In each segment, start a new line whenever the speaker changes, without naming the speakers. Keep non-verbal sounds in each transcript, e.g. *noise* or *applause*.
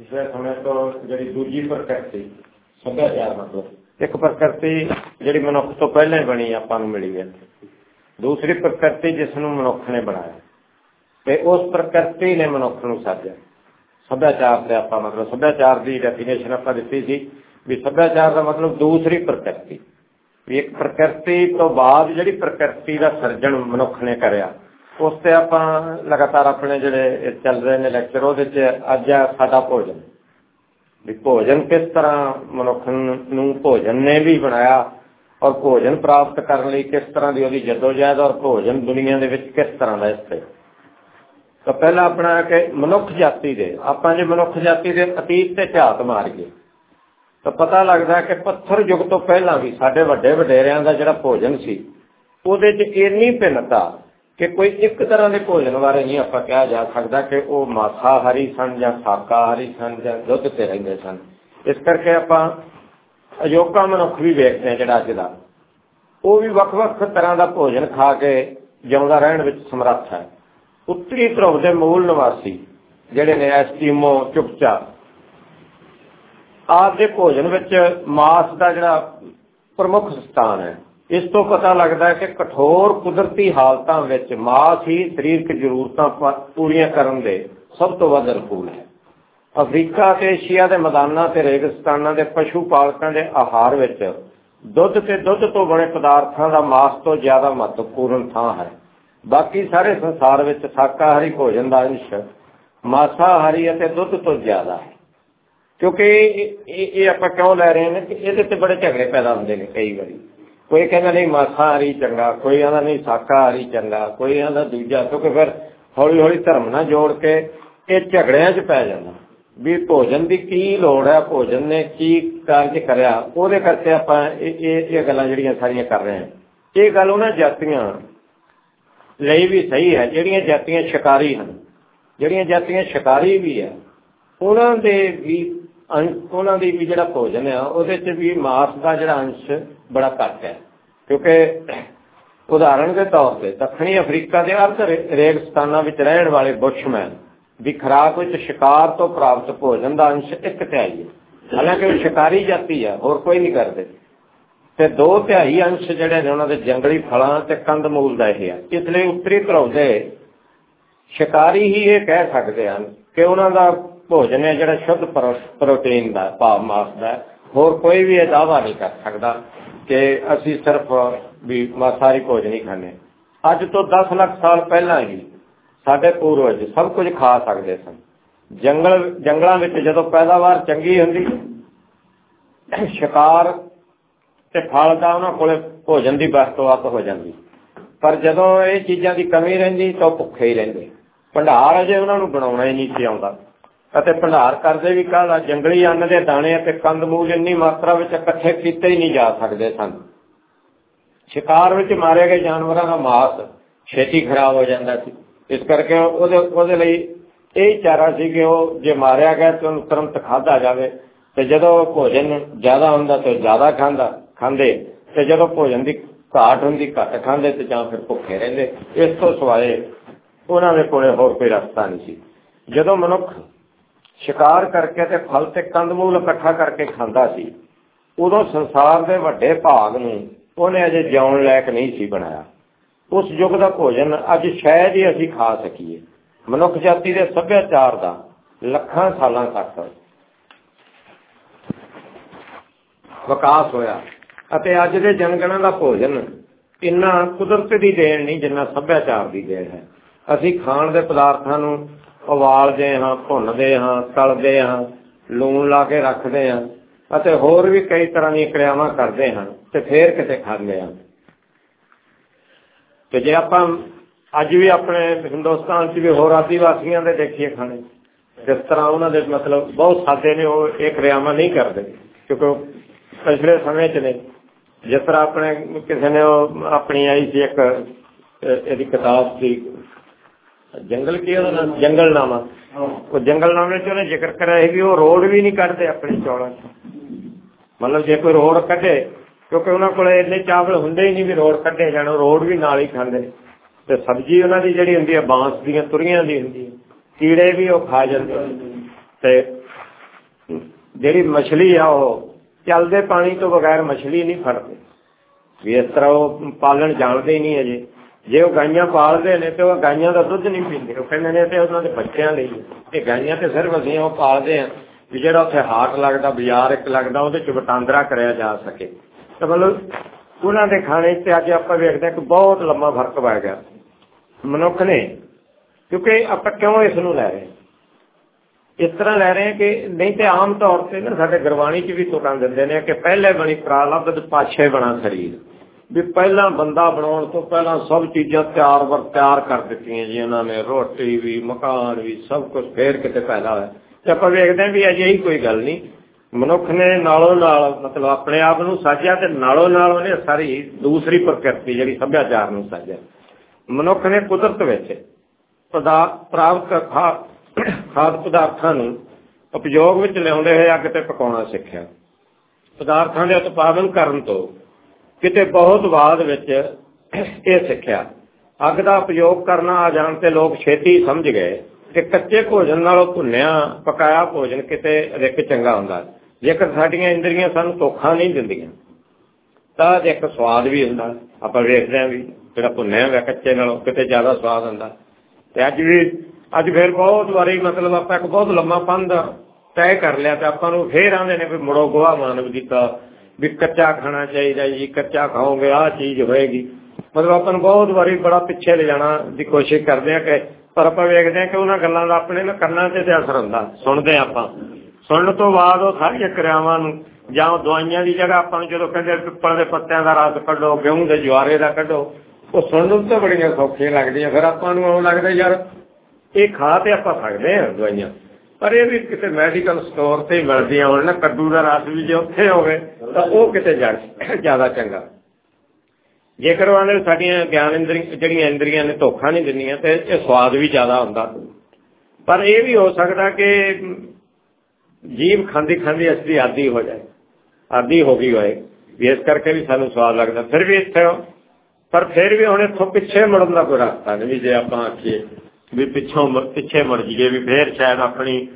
ਪਿਛਲੇ ਸਮੇਂ ਤੋਂ ਜਿਹੜੀ ਦੂਜੀ ਪ੍ਰਕਿਰਤੀ, ਸੱਭਿਆਚਾਰ ਮਤਲਬ। ਇੱਕ ਪ੍ਰਕਿਰਤੀ ਜਿਹੜੀ ਮਨੁੱਖ ਤੋਂ ਪਹਿਲਾਂ ਹੀ ਬਣੀ ਆਪਾਂ ਨੂੰ ਮਿਲੀ ਹੈ। ਦੂਸਰੀ ਪ੍ਰਕਿਰਤੀ ਜਿਸ ਨੂੰ ਮਨੁੱਖ ਨੇ ਬਣਾਇਆ। ਤੇ ਉਸ ਪ੍ਰਕਿਰਤੀ ਨੇ ਮਨੁੱਖ ਨੂੰ ਸਾਜਿਆ। ਸੱਭਿਆਚਾਰ ਤੇ ਆਪਾਂ ਮਤਲਬ ਸੱਭਿਆਚਾਰ ਦੀ ਡੈਫੀਨੇਸ਼ਨ ਆਪਾਂ ਦਿੱਤੀ ਸੀ ਵੀ ਸੱਭਿਆਚਾਰ ਦਾ ਮਤਲਬ ਦੂਸਰੀ ਪ੍ਰਕਿਰਤੀ। ਵੀ ਇੱਕ ਪ੍ਰਕਿਰਤੀ ਤੋਂ ਬਾਅਦ ਜਿਹੜੀ ਪ੍ਰਕਿਰਤੀ ਦਾ ਸਿਰਜਣ ਮਨੁੱਖ ਨੇ ਕਰਿਆ ਉਸ ਤੇ ਆਪਾਂ ਲਗਾਤਾਰ ਆਪਣੇ ਜਿਹੜੇ ਚੱਲ ਰਹੇ ਨੇ ਲੈਕਚਰ ਉਹਦੇ ਚ ਅੱਜ ਆ ਸਾਡਾ ਭੋਜਨ। ਵੀ ਭੋਜਨ ਕਿਸ ਤਰ੍ਹਾਂ ਮਨੁੱਖ ਨੂੰ ਭੋਜਨ ਨੇ ਵੀ ਬਣਾਇਆ ਔਰ ਭੋਜਨ ਪ੍ਰਾਪਤ ਕਰਨ ਲਈ ਕਿਸ ਤਰ੍ਹਾਂ ਦੀ ਉਹਦੀ ਜਦੋਜਹਿਦ ਔਰ ਭੋਜਨ ਦੁਨੀਆ ਦੇ ਵਿੱਚ ਕਿਸ ਤਰ੍ਹਾਂ ਦਾ ਇਸ ਤਾਂ ਪਹਿਲਾਂ ਆਪਣਾ ਕਿ ਮਨੁੱਖ ਜਾਤੀ ਦੇ, ਆਪਾਂ ਜੇ ਮਨੁੱਖ ਜਾਤੀ ਦੇ ਅਤੀਤ ਤੇ ਝਾਤ ਮਾਰੀਏ, ਤਾਂ ਪਤਾ ਲੱਗਦਾ ਕਿ ਪੱਥਰ ਯੁੱਗ ਤੋਂ ਪਹਿਲਾਂ ਵੀ ਸਾਡੇ ਵੱਡੇ ਵਡੇਰਿਆਂ ਦਾ ਜਿਹੜਾ ਭੋਜਨ ਸੀ, ਉਹਦੇ 'ਚ ਇੰਨੀ ਭਿੰਨਤਾ ਕਿ ਕੋਈ ਇੱਕ ਤਰ੍ਹਾਂ ਦੇ ਭੋਜਨ ਬਾਰੇ ਨਹੀਂ ਆਪਾਂ ਕਿਹਾ ਜਾ ਸਕਦਾ ਕਿ ਉਹ ਮਾਸਾਹਾਰੀ ਸਨ ਜਾਂ ਸ਼ਾਕਾਹਾਰੀ ਸਨ ਜਾਂ ਦੁੱਧ ਤੇ ਰਹਿੰਦੇ ਸਨ। ਇਸ ਕਰਕੇ ਆਪਾਂ ਅਯੋਗਾ ਮਨੁੱਖ ਵੀ ਵੇਖਦੇ ਹਾਂ ਜਿਹੜਾ ਅੱਜ ਦਾ। ਉਹ ਵੀ ਵੱਖ-ਵੱਖ ਤਰ੍ਹਾਂ ਦਾ ਭੋਜਨ ਖਾ ਕੇ ਜਿਉਂਦਾ ਰਹਿਣ ਵਿੱਚ ਸਮਰੱਥ ਹੈ। ਉੱਤਰੀ ਧਰੁਵ ਦੇ ਮੂਲ ਨਿਵਾਸੀ ਜਿਹੜੇ ਨੇ ਐਸਟੀਮੋ ਚੁਪਚਾ, ਆਪ ਦੇ ਭੋਜਨ ਵਿੱਚ ਮਾਸ ਦਾ ਜਿਹੜਾ ਪ੍ਰਮੁੱਖ ਸਥਾਨ ਹੈ। ਇਸ ਤੋਂ ਪਤਾ ਲੱਗਦਾ ਹੈ ਕਿ ਕਠੋਰ ਕੁਦਰਤੀ ਹਾਲਤਾਂ ਵਿੱਚ ਮਾਸ ਹੀ ਸਰੀਰਕ ਜ਼ਰੂਰਤਾਂ ਪੂਰੀਆਂ ਕਰਨ ਦੇ ਸਭ ਤੋਂ ਵੱਧ ਅਨੁਕੂਲ ਹੈ। ਅਫਰੀਕਾ ਤੇ ਏਸ਼ੀਆ ਦੇ ਮੈਦਾਨਾਂ ਤੇ ਰੇਗਿਸਤਾਨਾਂ ਦੇ ਪਸ਼ੂ ਪਾਲਕਾਂ ਦੇ ਆਹਾਰ ਵਿੱਚ ਦੁੱਧ ਤੇ ਦੁੱਧ ਤੋਂ ਬਣੇ ਪਦਾਰਥਾਂ ਦਾ ਮਾਸ ਤੋਂ ਜ਼ਿਆਦਾ ਮਹੱਤਵਪੂਰਨ ਥਾਂ ਹੈ। ਬਾਕੀ ਸਾਰੇ ਸੰਸਾਰ ਵਿੱਚ ਸ਼ਾਕਾਹਾਰੀ ਭੋਜਨ ਦਾ ਅੰਸ਼ ਮਾਸਾਹਾਰੀ ਅਤੇ ਦੁੱਧ ਤੋਂ ਜ਼ਿਆਦਾ ਹੈ। ਕਿਉਂਕਿ ਇਹ ਆਪਾਂ ਕਿਉਂ ਲੈ ਰਹੇ ਨੇ ਕਿ ਇਹਦੇ ਤੇ ਬੜੇ ਝਗੜੇ ਪੈਦਾ ਹੁੰਦੇ ਨੇ ਕਈ ਵਾਰੀ। ਕੋਈ ਕਹਿੰਦਾ ਨਹੀਂ ਮਾਸਾਹਾਰੀ ਚੰਗਾ, ਕੋਈ ਕਹਿੰਦਾ ਨਹੀਂ ਸ਼ਾਕਾਹਾਰੀ ਚੰਗਾ, ਕੋਈ ਕਹਿੰਦਾ ਦੂਜਾ, ਕਿਉਂਕਿ ਫਿਰ ਹੌਲੀ ਹੌਲੀ ਧਰਮ ਨਾਲ ਜੋੜ ਕੇ ਇਹ ਝਗੜਿਆਂ 'ਚ ਪੈ ਜਾਂਦਾ। ਵੀ ਭੋਜਨ ਦੀ ਕੀ ਲੋੜ ਹੈ, ਭੋਜਨ ਨੇ ਕੀ ਕਾਰਜ ਕਰਿਆ, ਉਹਦੇ ਕਰਕੇ ਆਪਾਂ ਇਹ ਇਹ ਗੱਲਾਂ ਜਿਹੜੀਆਂ ਸਾਰੀਆਂ ਕਰ ਰਹੇ ਹਾਂ। ਇਹ ਗੱਲ ਉਹਨਾਂ ਜਾਤੀਆਂ ਲਈ ਵੀ ਸਹੀ ਹੈ, ਜਿਹੜੀਆਂ ਜਾਤੀਆਂ ਸ਼ਿਕਾਰੀ ਹਨ, ਜਿਹੜੀਆਂ ਜਾਤੀਆਂ ਸ਼ਿਕਾਰੀ ਵੀ ਹੈ, ਉਹਨਾਂ ਦੇ ਵੀ ਉਹਨਾਂ ਦੀ ਵੀ ਜਿਹੜਾ ਭੋਜਨ ਆ, ਉਹਦੇ 'ਚ ਵੀ ਮਾਸ ਦਾ ਜਿਹੜਾ ਅੰਸ਼ ਬੜਾ ਘੱਟ ਹੈ। ਕਿਉਂਕਿ ਉਦਾਹਰਣ ਦੇ ਤੌਰ ਤੇ ਦੱਖਣੀ ਅਫਰੀਕਾ ਦੇ ਅਰਧ ਰੇਗਿਸਤਾਨਾਂ ਵਿੱਚ ਰਹਿਣ ਵਾਲੇ ਬੁਸ਼ਮੈਨ ਦੀ ਖਰਾਕ ਵਿੱਚ ਸ਼ਿਕਾਰ ਤੋਂ ਪ੍ਰਾਪਤ ਭੋਜਨ ਦਾ ਅੰਸ਼ ਇੱਕ ਤਿਹਾਈ ਹੈ। ਹਾਲਾਂਕਿ ਉਹ ਸ਼ਿਕਾਰੀ ਜਾਤੀ ਆ ਹੋਰ ਕੋਈ ਨਹੀਂ ਕਰਦੇ। ਤੇ ਦੋ ਤਿਹਾਈ ਅੰਸ਼ ਜਿਹੜੇ ਨੇ ਉਹਨਾਂ ਦੇ ਜੰਗਲੀ ਫਲਾਂ ਤੇ ਕੰਦਮੂਲ ਦਾ ਇਹ ਆ ਇਸ ਲਈ ਉੱਤਰੀ ਧਰੁਵ ਸ਼ਿਕਾਰੀ ਹੀ ਇਹ ਕਹਿ ਸਕਦੇ ਹਨ ਕਿ ਉਹਨਾਂ ਦਾ ਭੋਜਨ ਹੈ ਜਿਹੜਾ ਸ਼ੁੱਧ ਪ੍ਰੋਟੀਨ ਦਾ, ਭਾਵ ਮਾਸ ਦਾ ਹੋਰ ਕੋਈ ਵੀ ਇਹ ਦਾਵਾ ਨਹੀਂ ਕਰ ਸਕਦਾ। ਕਿ ਅਸੀਂ ਸਿਰਫ ਵੀ ਮਾਸਾਹਾਰੀ ਭੋਜਨ ਹੀ ਖਾਂਦੇ। ਅੱਜ ਤੋਂ 10 ਲੱਖ ਸਾਲ ਪਹਿਲਾਂ ਹੀ ਸਾਡੇ ਪੂਰਵਜ ਸਭ ਕੁਝ ਖਾ ਸਕਦੇ ਸਨ। ਜੰਗਲ, ਜੰਗਲਾਂ ਵਿੱਚ ਜਦੋਂ ਪੈਦਾਵਾਰ ਚੰਗੀ ਹੁੰਦੀ, ਸ਼ਿਕਾਰ ਤੇ ਫਲ ਦਾ ਉਹਨਾਂ ਕੋਲੇ ਭੋਜਨ ਦੀ ਵਸਤੂਆਤ ਹੋ ਜਾਂਦੀ। ਪਰ ਜਦੋਂ ਇਹ ਚੀਜ਼ਾਂ ਦੀ ਕਮੀ ਰਹਿੰਦੀ ਤਾਂ ਭੁੱਖੇ ਹੀ ਰਹਿੰਦੇ। ਭੰਡਾਰ ਅਜੇ ਉਹਨਾਂ ਨੂੰ ਬਣਾਉਣਾ ਹੀ ਨਹੀਂ ਸੀ ਆਉਂਦਾ। ਅਤੇ ਭੰਡਾਰ ਕਰਦੇ ਵੀ ਕਾਹਦਾ? ਜੰਗਲੀ ਅੰਨ ਦੇ ਦਾਣੇ ਅਤੇ ਕੰਦਮੂਲ ਇੰਨੀ ਮਾਤਰਾ ਵਿੱਚ ਇਕੱਠੇ ਕੀਤੇ ਹੀ ਨਹੀਂ ਜਾ ਸਕਦੇ ਸਨ। ਸ਼ਿਕਾਰ ਵਿੱਚ ਮਾਰੇ ਗਏ ਜਾਨਵਰਾਂ ਦਾ ਮਾਸ ਛੇਤੀ ਖਰਾਬ ਹੋ ਜਾਂਦਾ ਸੀ। ਇਸ ਕਰਕੇ ਉਹਦੇ ਉਹਦੇ ਲਈ ਇਹ ਚਾਰਾ ਸੀ ਕਿ ਉਹ ਜੇ ਮਾਰਿਆ ਗਿਆ ਤਾਂ ਉਹਨੂੰ ਤੁਰੰਤ ਖਾਧਾ ਜਾਵੇ। ਤੇ ਜਦੋਂ ਭੋਜਨ ਜ਼ਿਆਦਾ ਹੁੰਦਾ ਤਾਂ ਜ਼ਿਆਦਾ ਖਾਂਦਾ, ਖਾਂਦੇ। ਤੇ ਜਦੋਂ ਭੋਜਨ ਦੀ ਘਾਟ ਹੁੰਦੀ, ਘੱਟ ਖਾਂਦੇ ਤੇ ਜਾਂ ਫਿਰ ਭੁੱਖੇ ਰਹਿੰਦੇ। ਇਸ ਤੋਂ ਸਿਵਾਏ ਉਹਨਾਂ ਦੇ ਕੋਲੇ ਹੋਰ ਕੋਈ ਰਸਤਾ ਨਹੀਂ ਸੀ। ਜਦੋਂ ਮਨੁੱਖ ਸ਼ਿਕਾਰ ਕਰਕੇ ਤੇ ਫਲ ਤੇ ਕੰਦਮੂਲ ਇਕੱਠਾ ਕਰਕੇ ਖਾਂਦਾ ਸੀ। ਉਦੋਂ ਸੰਸਾਰ ਦੇ ਵੱਡੇ ਭਾਗ ਨੂੰ ਉਹਨੇ ਅਜੇ ਜਿਉਣ ਲਾਇਕ ਨਹੀਂ ਸੀ ਬਣਾਇਆ। ਉਸ ਯੁੱਗ ਦਾ ਭੋਜਨ ਅੱਜ ਸ਼ਾਇਦ ਹੀ ਅਸੀਂ ਖਾ ਸਕੀਏ। ਮਨੁੱਖ ਜਾਤੀ ਦੇ ਸੱਭਿਆਚਾਰ ਦਾ ਲੱਖਾਂ ਸਾਲਾਂ ਤੱਕ ਵਿਕਾਸ ਹੋਇਆ ਅਤੇ ਅੱਜ ਦੇ ਜਨਗਣਾਂ ਦਾ ਭੋਜਨ ਇੰਨਾ ਕੁਦਰਤ ਦੀ ਦੇਣ ਨਹੀਂ ਜਿੰਨਾ ਸੱਭਿਆਚਾਰ ਦੀ ਦੇਣ ਹੈ। ਅਸੀਂ ਖਾਣ ਦੇ ਪਦਾਰਥਾਂ ਨੂੰ ਉਬਾਲਦੇ ਹਾਂ ਭੁੰਨਦੇ ਹਾਂ ਤਲਦੇ ਹਾਂ, ਲੂਣ ਲਾ ਕੇ ਰੱਖਦੇ ਹਾਂ ਅਤੇ ਹੋਰ ਵੀ ਕਈ ਤਰ੍ਹਾਂ ਦੀਆਂ ਕਿਰਿਆਵਾਂ ਕਰਦੇ ਹਾਂ ਤੇ ਫੇਰ ਕਿਤੇ ਖਾਂਦੇ ਹਾਂ। ਤੇ ਜੇ ਆਪਾਂ ਅੱਜ ਵੀ ਆਪਣੇ ਹਿੰਦੁਸਤਾਨ 'ਚ ਵੀ ਹੋਰ ਆਦੀਵਾਸੀਆਂ ਦੇ ਦੇਖੀਏ ਖਾਣੇ, ਜਿਸ ਤਰ੍ਹਾਂ ਉਹਨਾਂ ਦੇ ਮਤਲਬ ਬਹੁਤ ਸਾਦੇ ਨੇ, ਉਹ ਇਹ ਕਿਰਿਆਵਾਂ ਨਹੀਂ ਕਰਦੇ ਕਿਉਂਕਿ ਪਿਛਲੇ ਸਮੇਂ 'ਚ ਨੇ। ਜਿਸ ਤਰ੍ਹਾਂ ਆਪਣੇ ਕਿਸੇ ਨੇ ਆਪਣੀ ਆਈ ਸੀ ਇੱਕ ਇਹਦੀ ਕਿਤਾਬ ਸੀ ਜੰਗਲ ਕੀ ਉਹਦਾ ਨਾਮ? ਜੰਗਲਨਾਮਾ। ਉਹ ਜੰਗਲਨਾਮੇ 'ਚ ਉਹਨੇ ਜ਼ਿਕਰ ਕਰਿਆ ਸੀ ਵੀ ਉਹ ਰੋਡ ਵੀ ਨਹੀਂ ਕੱਢਦੇ ਆਪਣੇ ਚੌਲਾਂ 'ਚ। ਮਤਲਬ ਜੇ ਕੋਈ ਰੋਡ ਕੱਢੇ, ਕਿਉਂਕਿ ਉਹਨਾਂ ਕੋਲ ਇੰਨੇ ਚਾਵਲ ਹੁੰਦੇ ਹੀ ਨਹੀਂ ਵੀ ਰੋਡ ਕੱਢੇ ਜਾਣ ਰੋਡ ਵੀ ਨਾਲ ਹੀ ਖਾਂਦੇ। ਤੇ ਸਬਜ਼ੀ ਉਹਨਾਂ ਦੀ ਜਿਹੜੀ ਹੁੰਦੀ ਹੈ ਬਾਂਸ ਦੀਆਂ, ਤੁਰੀਆਂ ਦੀ ਹੁੰਦੀ ਹੈ ਕੀੜੇ ਵੀ ਉਹ ਖਾ ਜਾਂਦੇ ਤੇ ਜਿਹੜੀ ਮਛਲੀ ਆ, ਉਹ ਚੱਲਦੇ ਪਾਣੀ ਤੋਂ ਬਗੈਰ ਮਛਲੀ ਨਹੀਂ ਫੜਦੇ। ਵੀ ਇਸ ਤਰ੍ਹਾਂ ਉਹ ਪਾਲਣ ਜਾਣਦੇ ਹੀ ਨਹੀਂ ਅਜੇ। ਜੇ ਉਹ ਗਾਈਆਂ ਪਾਲਦੇ ਨੇ ਤੇ ਉਹ ਗਾਈਆਂ ਦਾ ਦੁੱਧ ਨਹੀਂ ਪੀਂਦੇ। ਉਹ ਕਹਿੰਦੇ ਨੇ ਤੇ ਉਹਨਾਂ ਦੇ ਬੱਚਿਆਂ ਲਈ। ਇਹ ਗਾਈਆਂ ਤੇ ਸਿਰਫ ਅਸੀਂ ਉਹ ਪਾਲਦੇ ਆ ਵੀ ਜਿਹੜਾ ਉੱਥੇ ਹਾਟ ਲੱਗਦਾ, ਬਾਜ਼ਾਰ ਇੱਕ ਲੱਗਦਾ, ਉਹਦੇ ਚ ਵਟਾਂਦਰਾ ਕਰਿਆ ਜਾ ਸਕੇ। ਤਾਂ ਮਤਲਬ ਉਹਨਾਂ ਦੇ ਖਾਣੇ ਤੇ ਅੱਜ ਆਪਾਂ ਵੇਖਦੇ ਹਾਂ ਕਿ ਬਹੁਤ ਲੰਮਾ ਫ਼ਰਕ ਪੈ ਗਿਆ। ਮਨੁੱਖ ਨੇ, ਕਿਉਂਕਿ ਆਪਾਂ ਕਿਉਂ ਇਸ ਨੂੰ ਲੈ ਰਹੇ ਇਸ ਤਰ੍ਹਾਂ ਲੈ ਰਹੇ ਕਿ ਨਹੀਂ ਤੇ ਆਮ ਤੌਰ ਤੇ ਨਾ ਸਾਡੇ ਗੁਰਬਾਣੀ 'ਚ ਵੀ ਤੁਕਾਂ ਦਿੰਦੇ ਨੇ ਕਿ ਪਹਿਲੇ ਬਣੀ ਪ੍ਰਾਲਬਧ ਪਾਛੇ ਬਣਾ ਸਰੀਰ। ਵੀ ਪਹਿਲਾਂ ਬੰਦਾ ਬਣਾਉਣ ਤੋਂ ਪਹਿਲਾਂ ਸਭ ਚੀਜ਼ਾਂ ਤਿਆਰ ਵਰ ਤਿਆਰ ਕਰ ਦਿੱਤੀਆਂ ਜੀ ਉਹਨਾਂ ਨੇ, ਰੋਟੀ ਵੀ, ਮਕਾਨ ਵੀ, ਸਭ ਕੁਝ ਫੇਰ ਕਿਤੇ ਪੈਦਾ ਹੋਇਆ। ਤੇ ਆਪਾਂ ਵੇਖਦੇ ਹਾਂ ਵੀ ਅਜੇ ਹੀ ਕੋਈ ਗੱਲ ਨਹੀਂ। ਮਨੁੱਖ ਨੇ ਨਾਲੋਂ ਨਾਲ, ਮਤਲਬ ਆਪਣੇ ਆਪ ਨੂੰ ਸਾਜਿਆ ਤੇ ਨਾਲੋਂ ਨਾਲ ਉਹਨੇ ਸਾਰੀ ਦੂਸਰੀ ਪ੍ਰਕਿਰਤੀ ਜਿਹੜੀ ਸੱਭਿਆਚਾਰ ਨੂੰ ਸਾਜਿਆ। ਮਨੁੱਖ ਨੇ ਕੁਦਰਤ ਵਿੱਚ ਪ੍ਰਾਪਤ ਖਾਦ ਪਦਾਰਥਾਂ ਨੂੰ ਉਪਯੋਗ ਵਿੱਚ ਲਿਆਉਂਦੇ ਹੋਏ ਅੱਗ ਤੇ ਪਕਾਉਣਾ ਸਿੱਖਿਆ। ਪਦਾਰਥਾਂ ਦੇ ਉਤਪਾਦਨ ਕਰਨ ਤੋਂ ਕਿਤੇ ਬਹੁਤ ਬਾਅਦ ਵਿੱਚ ਇਹ ਸਿੱਖਿਆ। ਅੱਗ ਦਾ ਉਪਯੋਗ ਕਰਨਾ ਆ ਜਾਣ ਤੇ ਲੋਕ ਛੇਤੀ ਸਮਝ ਗਏ ਕਿ ਕੱਚੇ ਭੋਜਨ ਨਾਲੋਂ ਭੁੰਨਿਆ, ਪਕਾਇਆ ਭੋਜਨ ਕਿਤੇ ਰਿਕ ਚੰਗਾ ਹੁੰਦਾ। ਜੇਕਰ ਸਾਡੀਆਂ ਇੰਦਰੀਆਂ ਸਾਨੂੰ ਧੋਖਾ ਨਹੀਂ ਦਿੰਦੀਆਂ, ਤਾਂ ਇੱਕ ਸਵਾਦ ਵੀ ਹੁੰਦਾ। ਆਪਾਂ ਵੇਖਦੇ ਆਂ ਵੀ ਜਿਹੜਾ ਭੁੰਨਿਆ ਹੋਇਆ ਕੱਚੇ ਨਾਲੋਂ ਕਿਤੇ ਜ਼ਿਆਦਾ ਸਵਾਦ ਹੁੰਦਾ। ਤੇ ਅੱਜ ਵੀ, ਅੱਜ ਫੇਰ ਬਹੁਤ ਵਾਰੀ ਮਤਲਬ ਆਪਾਂ ਇੱਕ ਬਹੁਤ ਲੰਮਾ ਪੰਧ ਤੈਅ ਕਰ ਲਿਆ ਤੇ ਆਪਾਂ ਨੂੰ ਫੇਰ ਆਂਦੇ ਨੇ ਵੀ ਮੁੜੋ ਗੋਹਾ ਮਾਨਵ ਦੀ ਤਾਂ ਵੀ ਕੱਚਾ ਖਾਣਾ ਚਾਹੀਦਾ ਜੀ, ਕੱਚਾ ਖਾਓਗੇ, ਆਹ ਚੀਜ਼ ਹੋਏਗੀ। ਮਤਲਬ ਆਪਾਂ ਨੂੰ ਬਹੁਤ ਵਾਰੀ ਬੜਾ ਪਿੱਛੇ ਲੈ ਜਾਣਾ ਦੀ ਕੋਸ਼ਿਸ਼ ਕਰਦੇ ਆ ਕਿ, ਪਰ ਆਪਾਂ ਵੇਖਦੇ ਆ ਕਿ ਉਹਨਾਂ ਗੱਲਾਂ ਦਾ ਆਪਣੇ ਨਾ ਕੰਨਾਂ ਤੇ ਅਸਰ ਹੁੰਦਾ, ਸੁਣਦੇ ਆਪਾਂ। ਸੁਣਨ ਤੋਂ ਬਾਅਦ ਉਹ ਸਾਰੀਆਂ ਕਿਰਿਆਵਾਂ ਨੂੰ, ਜਾਂ ਦਵਾਈਆਂ ਦੀ ਜਗ੍ਹਾ ਆਪਾਂ ਨੂੰ ਜਦੋਂ ਕਹਿੰਦੇ ਪਿੱਪਲ ਦੇ ਪੱਤਿਆਂ ਦਾ ਰਸ ਕੱਢੋ ਗੇਹੂੰ ਦੇ ਜਵਾਰੇ ਦਾ ਕੱਢੋ, ਉਹ ਸੁਣਨ ਨੂੰ ਤਾਂ ਬੜੀਆਂ ਸੌਖੀਆਂ ਲੱਗਦੀਆਂ। ਫਿਰ ਆਪਾਂ ਨੂੰ ਉਹ ਲੱਗਦਾ ਯਾਰ, ਇਹ ਖਾ ਤੇ ਆਪਾਂ ਸਕਦੇ ਆ ਦਵਾਈਆਂ। ਪਰ ਇਹ ਵੀ ਕਿਤੇ ਮੈਡੀਕਲ ਸਟੋਰ ਤੇ ਮਿਲਦੀਆਂ ਹੋਣ ਨਾ, ਕੱਦੂ ਦਾ ਰਸ ਵੀ ਜੇ ਉੱਥੇ ਹੋਵੇ, ਤਾਂ ਉਹ ਕਿਤੇ *coughs* ਜ਼ਿਆਦਾ ਚੰਗਾ। ਜੇਕਰ ਉਹਨਾਂ ਸਾਡੀਆਂ ਗਿਆਨ ਇੰਦਰੀ, ਜਿਹੜੀਆਂ ਇੰਦਰੀਆਂ ਨੇ ਧੋਖਾ ਨਹੀਂ ਦਿੰਦੀਆਂ, ਤੇ ਇਹ ਸਵਾਦ ਵੀ ਜ਼ਿਆਦਾ ਹੁੰਦਾ। ਪਰ ਇਹ ਵੀ ਹੋ ਸਕਦਾ ਕਿ ਜੀਵ ਖਾਂਦੀ ਖਾਂਦੀ ਅਸਲੀ ਆਦੀ ਹੋ ਜਾਏ, ਆਦੀ ਹੋ ਗਈ ਹੋਏ ਇਸ ਕਰਕੇ ਵੀ ਸਾਨੂੰ ਸਵਾਦ ਲੱਗਦਾ। ਫਿਰ ਵੀ ਇੱਥੇ ਪਰ ਫਿਰ ਵੀ ਹੁਣ ਇੱਥੋਂ ਪਿੱਛੇ ਮੁੜਨ ਦਾ ਕੋਈ ਰਸਤਾ ਨਹੀਂ, ਜੇ ਆਪਾਂ ਆਖੀਏ। ਵੀ ਪਿੱਛੋਂ ਪਿੱਛੇ ਮੁੜ ਜੀਏ ਵੀ ਫੇਰ ਸ਼ਾਇਦ ਆਪਣੀ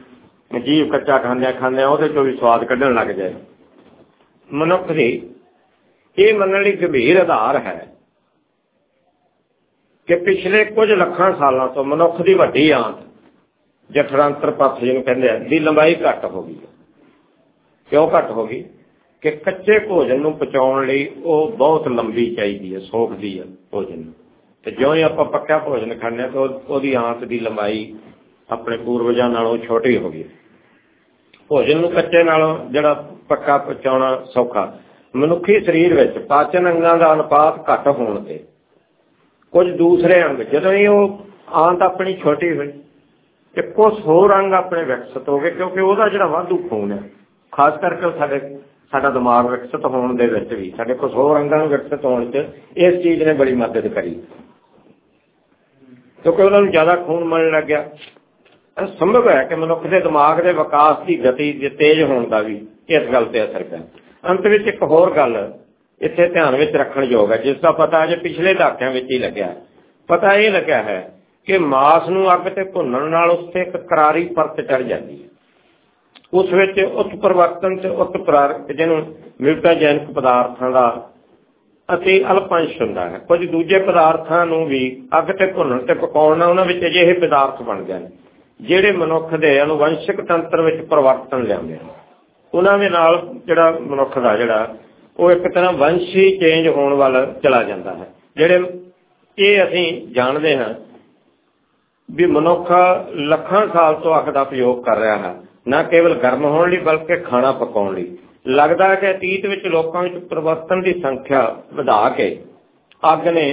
ਜੀਵ ਕੱਚਾ ਖਾਂਦਿਆਂ ਖਾਂਦਿਆਂ ਉਹਦੇ ਚੋਂ ਵੀ ਸਵਾਦ ਕੱਢਣ ਲੱਗ ਜਾਏ। ਮਨੁੱਖ ਦੀ ਇਹ ਮੰਨਣ ਲਈ ਗੰਭੀਰ ਆਧਾਰ ਹੈ ਕਿ ਪਿਛਲੇ ਕੁਝ ਲੱਖਾਂ ਸਾਲਾਂ ਤੋਂ ਮਨੁੱਖ ਦੀ ਵੱਡੀ ਆਂਤ ਜਠਰਾਂਤਰ ਪੱਥ ਜਿਹਨੂੰ ਕਹਿੰਦੇ ਆ, ਦੀ ਲੰਬਾਈ ਘੱਟ ਹੋ ਗਈ ਕਿਉਂ ਘੱਟ ਹੋ ਗਈ? ਕਿ ਕੱਚੇ ਭੋਜਨ ਨੂੰ ਪਚਾਉਣ ਲਈ ਉਹ ਬਹੁਤ ਲੰਬੀ ਚਾਹੀਦੀ ਹੈ, ਸੋਖਦੀ ਹੈ ਭੋਜਨ। ਨੂੰ ਤੇ ਜਿਉਂ ਹੀ ਆਪਾਂ ਪੱਕਾ ਭੋਜਨ ਖਾਣੇ ਤਾਂ ਉਹਦੀ ਆਂਤ ਦੀ ਲੰਬਾਈ ਆਪਣੇ ਪੂਰਵਜਾਂ ਨਾਲੋਂ ਛੋਟੀ ਹੋ ਗਈ ਭੋਜਨ ਨੂੰ ਕੱਚੇ ਨਾਲੋਂ ਜਿਹੜਾ ਪੱਕਾ ਪਚਾਉਣਾ ਸੌਖਾ। ਮਨੁੱਖੀ ਸਰੀਰ ਵਿੱਚ ਪਾਚਨ ਅੰਗਾਂ ਦਾ ਅਨੁਪਾਤ ਘੱਟ ਹੋਣ ਤੇ ਕੁਝ ਦੂਸਰੇ ਅੰਗ, ਜਦੋਂ ਹੀ ਉਹ ਆਂਤ ਆਪਣੀ ਛੋਟੀ ਹੋਈ, ਤੇ ਕੁਝ ਹੋਰ ਅੰਗ ਆਪਣੇ ਵਿਕਸਿਤ ਹੋ ਗਏ, ਕਿਉਂਕਿ ਉਹਦਾ ਜਿਹੜਾ ਵਾਧੂ ਖੂਨ ਹੈ, ਖਾਸ ਕਰਕੇ ਸਾਡੇ ਸਾਡਾ ਦਿਮਾਗ ਵਿਕਸਿਤ ਹੋਣ ਦੇ ਵਿੱਚ ਵੀ, ਸਾਡੇ ਕੁਝ ਹੋਰ ਅੰਗਾਂ ਨੂੰ ਵਿਕਸਿਤ ਹੋਣ 'ਚ ਇਸ ਚੀਜ਼ ਨੇ ਬੜੀ ਮਦਦ ਕਰੀ। ਕਿਉਂਕਿ ਉਹਨਾਂ ਨੂੰ ਜ਼ਿਆਦਾ ਖੂਨ ਮਿਲਣ ਲੱਗਿਆ ਸੰਭਵ ਹੈ ਕਿ ਮਨੁੱਖ ਦੇ ਦਿਮਾਗ ਦੇ ਵਿਕਾਸ ਦੀ ਗਤੀ ਦੇ ਤੇਜ਼ ਹੋਣ ਦਾ ਵੀ ਇਸ ਗੱਲ ਤੇ ਅਸਰ ਪਿਆ। ਅੰਤ ਵਿੱਚ ਇੱਕ ਹੋਰ ਗੱਲ ਇੱਥੇ ਧਿਆਨ ਵਿੱਚ ਰੱਖਣ ਯੋਗ ਹੈ, ਜਿਸ ਦਾ ਪਤਾ ਅਜੇ ਪਿਛਲੇ ਦਹਾਕਿਆਂ ਵਿੱਚ ਹੀ ਲੱਗਿਆ। ਪਤਾ ਇਹ ਲੱਗਿਆ ਹੈ ਕਿ ਮਾਸ ਨੂੰ ਅੱਗ ਤੇ ਭੁੰਨਣ ਨਾਲ ਉਸ ਤੇ ਇੱਕ ਕਰਾਰੀ ਪਰਤ ਚੜ ਜਾਂਦੀ ਹੈ। ਉਸ ਵਿੱਚ ਉਤ ਪਰਿਵਰਤਨ ਤੇ ਉਤ ਪ੍ਰਾਰਕ ਜਿਹਨੂੰ ਮਿਊਟਾਜੈਨਿਕ ਪਦਾਰਥਾਂ ਦਾ ਅਤੇ ਅਲਪੰਸ਼ ਹੁੰਦਾ ਹੈ। ਕੁਝ ਦੂਜੇ ਪਦਾਰਥਾਂ ਨੂੰ ਵੀ ਅੱਗ ਤੇ ਭੁੰਨਣ ਤੇ ਪਕਾਉਣ ਨਾਲ ਉਹਨਾਂ ਵਿੱਚ ਅਜਿਹੇ ਪਦਾਰਥ ਬਣ ਜਾਂਦੇ ਜਿਹੜੇ ਮਨੁੱਖ ਦੇ ਅਨੁਵੰਸ਼ਿਕ ਤੰਤਰ ਵਿੱਚ ਪਰਿਵਰਤਨ ਲਿਆਉਂਦੇ ਹਨ ਉਹਨਾਂ ਦੇ ਨਾਲ ਜਿਹੜਾ ਮਨੁੱਖ ਦਾ ਜਿਹੜਾ, ਉਹ ਇੱਕ ਤਰ੍ਹਾਂ ਵੰਸ਼ੀ ਚੇਂਜ ਹੋਣ ਵੱਲ ਚਲਾ ਜਾਂਦਾ ਹੈ। ਜਿਹੜੇ ਇਹ ਅਸੀਂ ਜਾਣਦੇ ਹਾਂ ਵੀ ਮਨੁੱਖ ਲੱਖਾਂ ਸਾਲ ਤੋਂ ਅੱਗ ਦਾ ਪ੍ਰਯੋਗ ਕਰ ਰਿਹਾ ਹੈ। ਨਾ ਕੇਵਲ ਗਰਮ ਹੋਣ ਲਈ, ਬਲਕਿ ਖਾਣਾ ਪਕਾਉਣ ਲਈ। ਲੱਗਦਾ ਹੈ ਕਿ ਅਤੀਤ ਵਿੱਚ ਲੋਕਾਂ ਵਿੱਚ ਪਰਿਵਰਤਨ ਦੀ ਸੰਖਿਆ ਵਧਾ ਕੇ ਅੱਗ ਨੇ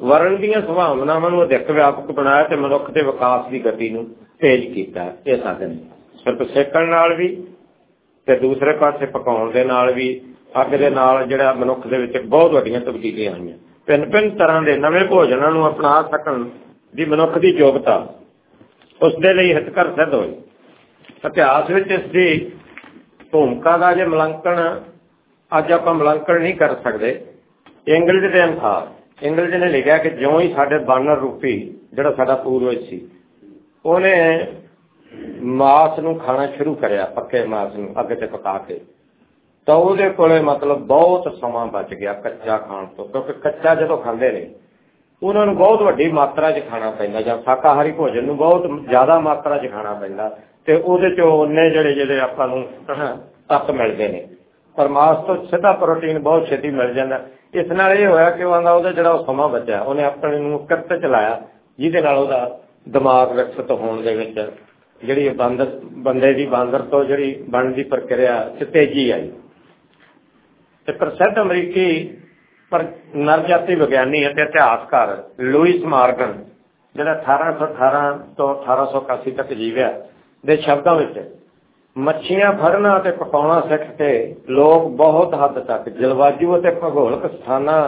ਵਰਣ ਦੀਆਂ ਸੰਭਾਵਨਾਵਾਂ ਨੂੰ ਅਧਿਕ ਵਿਆਪਕ ਬਣਾਇਆ ਤੇ ਮਨੁੱਖ ਦੇ ਵਿਕਾਸ ਦੀ ਗਤੀ ਨੂੰ ਤੇਜ਼ ਕੀਤਾ ਇਹ ਸਾਧਨ ਸਿਰਫ ਸੇਕਣ ਨਾਲ ਵੀ ਤੇ ਦੂਸਰੇ ਪਾਸੇ ਪਕਾਉਣ ਦੇ ਨਾਲ ਵੀ ਅੱਗ ਦੇ ਨਾਲ ਜਿਹੜਾ ਮਨੁੱਖ ਦੇ ਵਿੱਚ ਬਹੁਤ ਵੱਡੀਆਂ ਤਬਦੀਲੀਆਂ ਆਈਆਂ। ਭਿੰਨ ਭਿੰਨ ਤਰ੍ਹਾਂ ਦੇ ਨਵੇਂ ਭੋਜਨਾਂ ਨੂੰ ਅਪਣਾ ਸਕਣ ਦੀ ਮਨੁੱਖ ਦੀ ਯੋਗਤਾ ਉਸ ਦੇ ਲਈ ਹਿਤਕਰ ਸਿੱਧ ਹੋਈ। ਇਤਿਹਾਸ ਵਿੱਚ ਇਸ ਦੀ ਭੂਮਿਕਾ ਦਾ ਜੇ ਮਲੰਕਣ ਅੱਜ ਆਪਾਂ ਮਲੰਕਣ ਨਹੀਂ ਕਰ ਸਕਦੇ, ਇੰਗਲਿਸ਼ ਦੇ ਅਨੁਸਾਰ, ਇੰਗਲਿਸ਼ ਨੇ ਲਿਖਿਆ ਕਿ ਜਿਉਂ ਹੀ ਸਾਡੇ ਬਾਨਰ ਰੂਪੀ ਜਿਹੜਾ ਸਾਡਾ ਪੂਰਵਜ ਸੀ, ਉਹਨੇ ਮਾਸ ਨੂੰ ਖਾਣਾ ਸ਼ੁਰੂ ਕਰਿਆ, ਪੱਕੇ ਮਾਸ ਨੂੰ ਅੱਗ ਤੇ ਪਕਾ ਕੇ। ਤਾਂ ਉਹਦੇ ਕੋਲੇ ਮਤਲਬ ਬਹੁਤ ਸਮਾਂ ਬਚ ਗਿਆ ਕੱਚਾ ਖਾਣ ਤੋਂ, ਕਿਉਂਕਿ ਕੱਚਾ ਜਦੋਂ ਖਾਂਦੇ ਨੇ, ਉਹਨਾਂ ਨੂੰ ਬਹੁਤ ਵੱਡੀ ਮਾਤਰਾ 'ਚ ਖਾਣਾ ਪੈਂਦਾ ਜਾਂ ਸ਼ਾਕਾਹਾਰੀ ਭੋਜਨ ਨੂੰ ਬਹੁਤ ਜ਼ਿਆਦਾ ਮਾਤਰਾ 'ਚ ਖਾਣਾ ਪੈਂਦਾ। ਤੇ ਉਹਦੇ 'ਚ ਉਹਨੇ ਜਿਹੜੇ ਜਿਹੜੇ ਆਪਾਂ ਨੂੰ ਤੱਤ ਮਿਲਦੇ ਨੇ। ਪਰ ਮਾਸ ਤੋਂ ਸਿੱਧਾ ਪ੍ਰੋਟੀਨ ਬਹੁਤ ਛੇਤੀ ਮਿਲ ਜਾਂਦਾ। ਇਸ ਨਾਲ ਇਹ ਹੋਇਆ ਕਿ ਉਹਦਾ ਉਹਦਾ ਜਿਹੜਾ ਉਹ ਸਮਾਂ ਬਚਿਆ। ਉਹਨੇ ਆਪਣੇ ਨੂੰ ਕਿਰਤ ਚਲਾਇਆ ਜਿਹਦੇ ਨਾਲ ਉਹਦਾ ਦਿਮਾਗ ਵਿਕਸਿਤ ਹੋਣ ਦੇ ਵਿੱਚ ਜਿਹੜੀ ਬਾਂਦਰ, ਬੰਦੇ ਦੀ ਬਾਂਦਰ ਤੋਂ ਜਿਹੜੀ ਬਣਨ ਦੀ ਪ੍ਰਕਿਰਿਆ ਚ ਤੇਜ਼ੀ ਆਈ। ਤੇ ਪ੍ਰਸਿੱਧ ਅਮਰੀਕੀ ਪਰ ਨਰਜਾਤੀ ਵਿਗਿਆਨੀ ਅਤੇ ਇਤਿਹਾਸਕਾਰ ਲੂਇਸ ਮਾਰਗਨ, ਜਿਹੜਾ 1818 ਤੋਂ 1881 ਤੱਕ ਜੀਵਿਆ ਦੇ ਸ਼ਬਦਾਂ ਵਿੱਚ, ਮੱਛੀਆਂ ਫੜਨਾ ਅਤੇ ਪਕਾਉਣਾ ਸਿੱਖ ਕੇ ਲੋਕ ਬਹੁਤ ਹੱਦ ਤੱਕ ਜਲਵਾਯੂ ਅਤੇ ਭੂਗੋਲਿਕ ਸਥਾਨਾਂ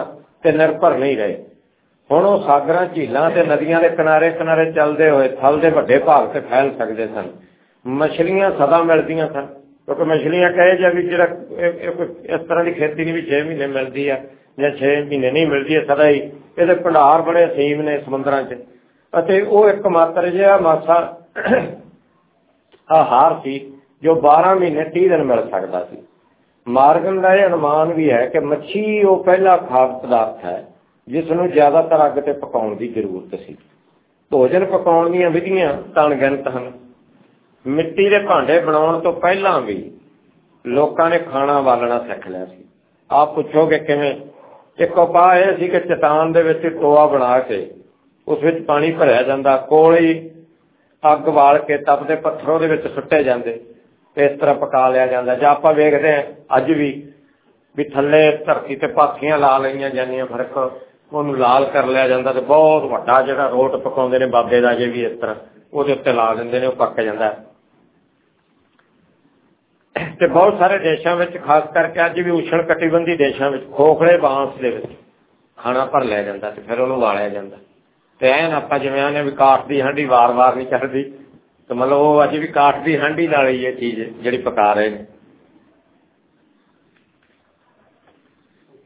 ਤੇ ਨਿਰਭਰ ਨਹੀਂ ਰਹੇ। ਹੁਣ ਉਹ ਸਾਗਰਾਂ, ਝੀਲਾਂ ਤੇ ਨਦੀਆਂ ਦੇ ਕਿਨਾਰੇ ਕਿਨਾਰੇ ਚੱਲਦੇ ਹੋਏ ਥਲ ਦੇ ਵੱਡੇ ਭਾਗ ਤੇ ਫੈਲ ਸਕਦੇ ਸਨ। ਮਛਲੀਆਂ ਸਦਾ ਮਿਲਦੀਆਂ ਸਨ, ਕਿਉਂਕਿ ਮਛਲੀਆਂ ਕਹੇ ਜਾਂ ਵੀ ਜਿਹੜਾ ਇਸ ਤਰ੍ਹਾਂ ਦੀ ਖੇਤੀ ਨਹੀਂ ਵੀ 6 ਮਹੀਨੇ ਮਿਲਦੀ ਆ ਜਾਂ 6 ਮਹੀਨੇ ਨਹੀਂ ਮਿਲਦੀ ਹੈ ਸਦਾ ਹੀ ਇਹਦੇ ਭੰਡਾਰ ਬੜੇ ਅਸੀਮ ਨੇ ਸਮੁੰਦਰਾਂ 'ਚ। ਅਤੇ ਉਹ ਇੱਕ ਮਾਤਰ ਜਿਹਾ ਮਾਸਾ ਆਹਾਰ ਸੀ, ਜੋ 12 ਮਹੀਨੇ 30 ਦਿਨ ਮਿਲ ਸਕਦਾ ਸੀ। ਮਾਰਗਨ ਦਾ ਇਹ ਅਨੁਮਾਨ ਵੀ ਹੈ ਕਿ ਮੱਛੀ ਉਹ ਪਹਿਲਾ ਖਾਦ ਪਦਾਰਥ ਹੈ ਜਿਸ ਨੂੰ ਜ਼ਿਆਦਾਤਰ ਅੱਗ ਤੇ ਪਕਾਉਣ ਦੀ ਜ਼ਰੂਰਤ ਸੀ। ਭੋਜਨ ਪਕਾਉਣ ਦੀਆਂ ਵਿਧੀਆਂ ਗਿਣਤ ਹਨ। ਮਿੱਟੀ ਦੇ ਭਾਂਡੇ ਬਣਾਉਣ ਤੋਂ ਪਹਿਲਾਂ ਵੀ ਲੋਕਾਂ ਨੇ ਖਾਣਾ ਬਾਲਣਾ ਸਿੱਖ ਲਿਆ ਸੀ। ਆਪ ਪੁੱਛੋਗੇ ਕਿਵੇਂ। ਇੱਕ ਉਪਾਅ ਇਹ ਸੀ ਕਿ ਚਟਾਨ ਦੇ ਵਿੱਚ ਟੋਆ ਬਣਾ ਕੇ ਉਸ ਵਿੱਚ ਪਾਣੀ ਭਰਿਆ ਜਾਂਦਾ, ਕੋਲੇ ਅੱਗ ਬਾਲ ਕੇ ਤਪਦੇ ਪੱਥਰ ਉਹਦੇ ਵਿੱਚ ਸੁੱਟੇ ਜਾਂਦੇ। ਤੇ ਇਸ ਤਰ੍ਹਾਂ ਪਕਾ ਲਿਆ ਜਾਂਦਾ। ਜਾਂ ਆਪਾਂ ਵੇਖਦੇ ਹਾਂ, ਅੱਜ ਵੀ ਵੀ ਥੱਲੇ ਧਰਤੀ ਤੇ ਪਾਥੀਆਂ ਲਾ ਲਈਆਂ ਜਾਂਦੀਆਂ ਫ਼ਰਕ। ਉਹਨੂੰ ਲਾਲ ਕਰ ਲਿਆ ਜਾਂਦਾ ਤੇ ਬਹੁਤ ਵੱਡਾ ਜਿਹੜਾ ਰੋਟ ਪਕਾਉਂਦੇ ਨੇ ਬਾਬੇ ਦਾ ਜੇ ਵੀ ਇਸ ਤਰ੍ਹਾਂ। ਉਹਦੇ ਉੱਤੇ ਲਾ ਦਿੰਦੇ ਨੇ, ਉਹ ਪੱਕ ਜਾਂਦਾ। ਤੇ ਬਹੁਤ ਸਾਰੇ ਦੇਸ਼ਾਂ ਵਿੱਚ, ਖਾਸ ਕਰਕੇ ਅੱਜ ਵੀ ਉਸ਼ਣ ਕਟਿਬੰਦੀ ਦੇਸ਼ਾਂ ਵਿੱਚ, ਖੋਖਲੇ ਬਾਂਸ ਦੇ ਵਿੱਚ ਖਾਣਾ ਭਰ ਲਿਆ ਜਾਂਦਾ ਤੇ ਫਿਰ ਉਹਨੂੰ ਵਾਲਿਆ ਜਾਂਦਾ। ਤੇ ਐਨ ਆਪਾਂ ਜਿਵੇਂ ਆਨੇ ਵੀ ਕਾਠ ਦੀ ਹਾਂਡੀ ਵਾਰ-ਵਾਰ ਨਹੀਂ ਚੜਦੀ, ਤੇ ਮਤਲਬ ਉਹ ਅੱਜ ਵੀ ਕਾਠ ਦੀ ਹਾਂਡੀ ਨਾਲ ਹੀ ਇਹ ਚੀਜ਼ ਜਿਹੜੀ ਪਕਾ ਰਹੇ ਨੇ।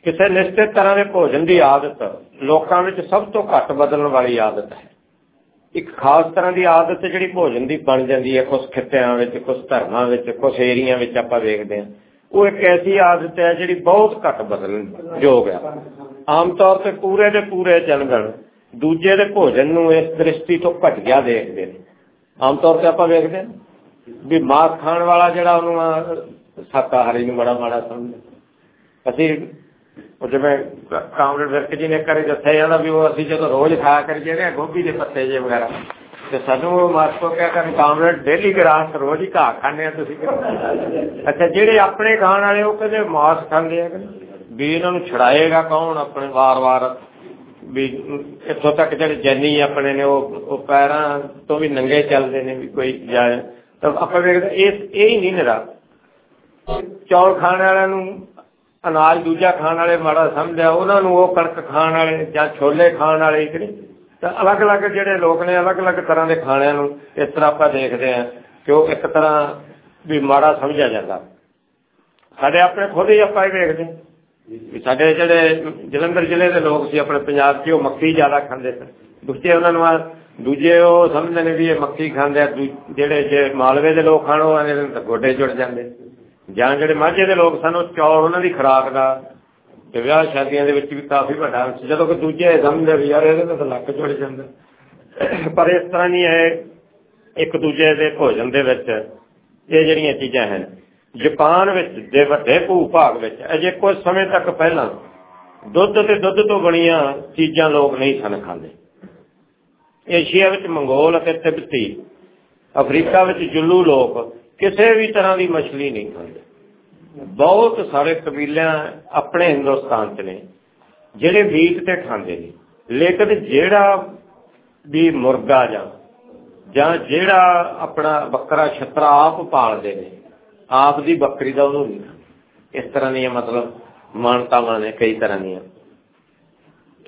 ਕਿਸੇ ਨਿਸ਼ਚਿਤ ਤਰ੍ਹਾਂ ਦੇ ਭੋਜਨ ਦੀ ਆਦਤ ਲੋਕਾਂ ਵਿੱਚ ਸਭ ਤੋਂ ਘੱਟ ਬਦਲਣ ਵਾਲੀ ਆਦਤ ਹੈ। ਇੱਕ ਖਾਸ ਤਰ੍ਹਾਂ ਦੀ ਆਦਤ ਜਿਹੜੀ ਭੋਜਨ ਦੀ ਬਣ ਜਾਂਦੀ ਹੈ ਕੁਝ ਖਿੱਤਿਆਂ ਵਿੱਚ ਕੁਝ ਧਰਮਾਂ ਵਿੱਚ ਕੁਝ ਏਰੀਆਂ ਵਿੱਚ ਆਪਾਂ ਵੇਖਦੇ ਹਾਂ। ਉਹ ਇੱਕ ਐਸੀ ਆਦਤ ਹੈ ਜਿਹੜੀ ਬਹੁਤ ਘੱਟ ਬਦਲਣ ਯੋਗ ਹੈ। ਆਮ ਤੌਰ ਤੇ ਪੂਰੇ ਦੇ ਪੂਰੇ ਜਨਗਣ ਦੂਜੇ ਦੇ ਭੋਜਨ ਨੂੰ ਇਸ ਦ੍ਰਿਸ਼ਟੀ ਤੋਂ ਘਟਿਆ ਦੇਖਦੇ ਨੇ। ਆਮ ਤੌਰ ਤੇ ਆਪਾਂ ਵੇਖਦੇ ਹਾਂ ਵੀ ਮਾਸ ਖਾਣ ਵਾਲਾ ਜਿਹੜਾ ਉਹਨੂੰ ਸਾਕਾਹਾਰੀ ਨੂੰ ਬੜਾ ਮਾੜਾ ਸਮਝਦਾ ਅਸੀਂ ਉਹ ਜਿਵੇਂ ਕਾਮਰੇਡ ਵਿਰਕ ਜੀ ਨੇ ਕਰੇ ਦੱਸਿਆ ਜਾਂਦਾ ਵੀ ਉਹ ਅਸੀਂ ਜਦੋਂ ਰੋਜ਼ ਖਾਇਆ ਕਰੀਏ ਨੇ ਗੋਭੀ ਦੇ ਪੱਤੇ ਜੇ ਵਗੈਰਾ। ਤੇ ਸਾਨੂੰ ਉਹ ਮਾਸਕੋ ਕਿਹਾ ਕਰ ਕਾਮਰੇਡ ਡੇਲੀ ਗ੍ਰਾਸ ਰੋਜ਼ ਹੀ ਘਾਹ ਖਾਣੇ ਆ ਤੁਸੀਂ। ਅੱਛਾ, ਜਿਹੜੇ ਆਪਣੇ ਖਾਣ ਵਾਲੇ ਉਹ ਕਹਿੰਦੇ ਮਾਸ ਖਾਂਦੇ ਆ ਵੀ ਇਹਨਾਂ ਨੂੰ ਛੜਾਏਗਾ ਕੌਣ ਆਪਣੇ ਵਾਰ-ਵਾਰ? ਵੀ ਇੱਥੋਂ ਤੱਕ ਜਿਹੜੇ ਜੈਨੀ ਆਪਣੇ ਨੇ, ਉਹ ਪੈਰਾਂ ਤੋਂ ਵੀ ਨੰਗੇ ਚੱਲਦੇ ਨੇ ਵੀ ਕੋਈ ਜਾਏ। ਤਾਂ ਆਪਾਂ ਵੇਖਦੇ ਇਹ ਇਹ ਹੀ ਨਹੀਂ ਨਰਾ ਚੌਲ ਖਾਣ ਵਾਲਿਆਂ ਨੂੰ ਅਨਾਜ ਦੂਜਾ ਖਾਣ ਵਾਲੇ ਮਾੜਾ ਸਮਝਿਆ, ਉਹਨਾਂ ਨੂੰ ਉਹ ਕਣਕ ਖਾਣ ਵਾਲੇ ਜਾਂ ਛੋਲੇ ਖਾਣ ਵਾਲੇ ਕਿ ਤਾਂ ਅਲੱਗ-ਅਲੱਗ ਜਿਹੜੇ ਲੋਕ ਨੇ, ਅਲੱਗ-ਅਲੱਗ ਤਰ੍ਹਾਂ ਦੇ ਖਾਣਿਆਂ ਨੂੰ ਇਸ ਤਰ੍ਹਾਂ ਆਪਾਂ ਦੇਖਦੇ ਆ ਕਿ ਉਹ ਇੱਕ ਤਰ੍ਹਾਂ ਵੀ ਮਾੜਾ ਸਮਝਿਆ ਜਾਂਦਾ। ਸਾਡੇ ਆਪਣੇ ਖੁਦ ਹੀ ਆਪਾਂ ਇਹ ਵੇਖਦੇ ਸਾਡੇ ਜਿਹੜੇ ਜਲੰਧਰ ਜ਼ਿਲ੍ਹੇ ਦੇ ਲੋਕ ਸੀ, ਆਪਣੇ ਪੰਜਾਬ 'ਚ ਉਹ ਮੱਕੀ ਜ਼ਿਆਦਾ ਖਾਂਦੇ ਸਨ। ਦੂਜੇ ਉਹਨਾਂ ਨੂੰ ਦੂਜੇ ਉਹ ਸਮਝਦੇ ਨੇ ਵੀ ਇਹ ਮੱਕੀ ਖਾਂਦੇ ਆ ਜਿਹੜੇ ਜੇ ਮਾਲਵੇ ਦੇ ਲੋਕ ਖਾਣ, ਉਹ ਆਨੇ ਤਾਂ ਗੋਡੇ ਜੁੜ ਜਾਂਦੇ। ਜਾਂ ਜਿਹੜੇ ਮਾਝੇ ਦੇ ਲੋਕ ਸਨ, ਉਹ ਚੌਲ ਉਹਨਾਂ ਦੀ ਖਰਾਕ ਦਾ, ਤੇ ਵਿਆਹ ਸ਼ਾਦੀਆਂ ਦੇ ਵਿੱਚ ਵੀ ਕਾਫੀ ਵੱਡਾ ਜਦੋਂ ਕਿ ਦੂਜੇ ਸਮਝਦੇ ਵੀ ਯਾਰ ਇਹਦੇ ਤਾਂ ਲੱਕ ਜੁੜ ਜਾਂਦਾ। ਪਰ ਇਸ ਤਰ੍ਹਾਂ ਨਹੀਂ ਹੈ ਇੱਕ ਦੂਜੇ ਦੇ ਭੋਜਨ ਦੇ ਵਿੱਚ ਇਹ ਜਿਹੜੀਆਂ ਚੀਜ਼ਾਂ ਹਨ ਜਾਪਾਨ ਵਿੱਚ ਦੇ ਵੱਡੇ ਭੂ-ਭਾਗ ਵਿੱਚ, ਅਜੇ ਕੁਝ ਸਮੇਂ ਤੱਕ ਪਹਿਲਾਂ ਦੁੱਧ ਤੇ ਦੁੱਧ ਤੋਂ ਬਣੀਆਂ ਚੀਜ਼ਾਂ ਲੋਕ ਨਹੀਂ ਸਨ ਖਾਂਦੇ। ਏਸ਼ੀਆ ਵਿੱਚ ਮੰਗੋਲ ਅਤੇ ਤਿੱਬਤੀ, ਅਫਰੀਕਾ ਵਿੱਚ ਜੁੱਲੂ ਲੋਕ ਕਿਸੇ ਵੀ ਤਰ੍ਹਾਂ ਦੀ ਮਛਲੀ ਨਹੀਂ ਖਾਂਦੇ। ਬਹੁਤ ਸਾਰੇ ਕਬੀਲਿਆਂ ਆਪਣੇ ਹਿੰਦੁਸਤਾਨ 'ਚ ਨੇ, ਜਿਹੜੇ ਮੀਟ ਤੇ ਖਾਂਦੇ ਨੇ। ਲੇਕਿਨ ਜਿਹੜਾ ਵੀ ਮੁਰਗਾ ਜਾਂ ਜਾਂ ਜਿਹੜਾ ਆਪਣਾ ਬੱਕਰਾ ਛਤਰਾ ਆਪ ਪਾਲਦੇ ਨੇ ਆਪ ਦੀ ਬੱਕਰੀ ਦਾ ਉਹਨੂੰ ਨਹੀਂ। ਇਸ ਤਰ੍ਹਾਂ ਦੀਆਂ ਮਤਲਬ ਮਾਨਤਾਵਾਂ ਨੇ ਕਈ ਤਰ੍ਹਾਂ ਦੀਆਂ।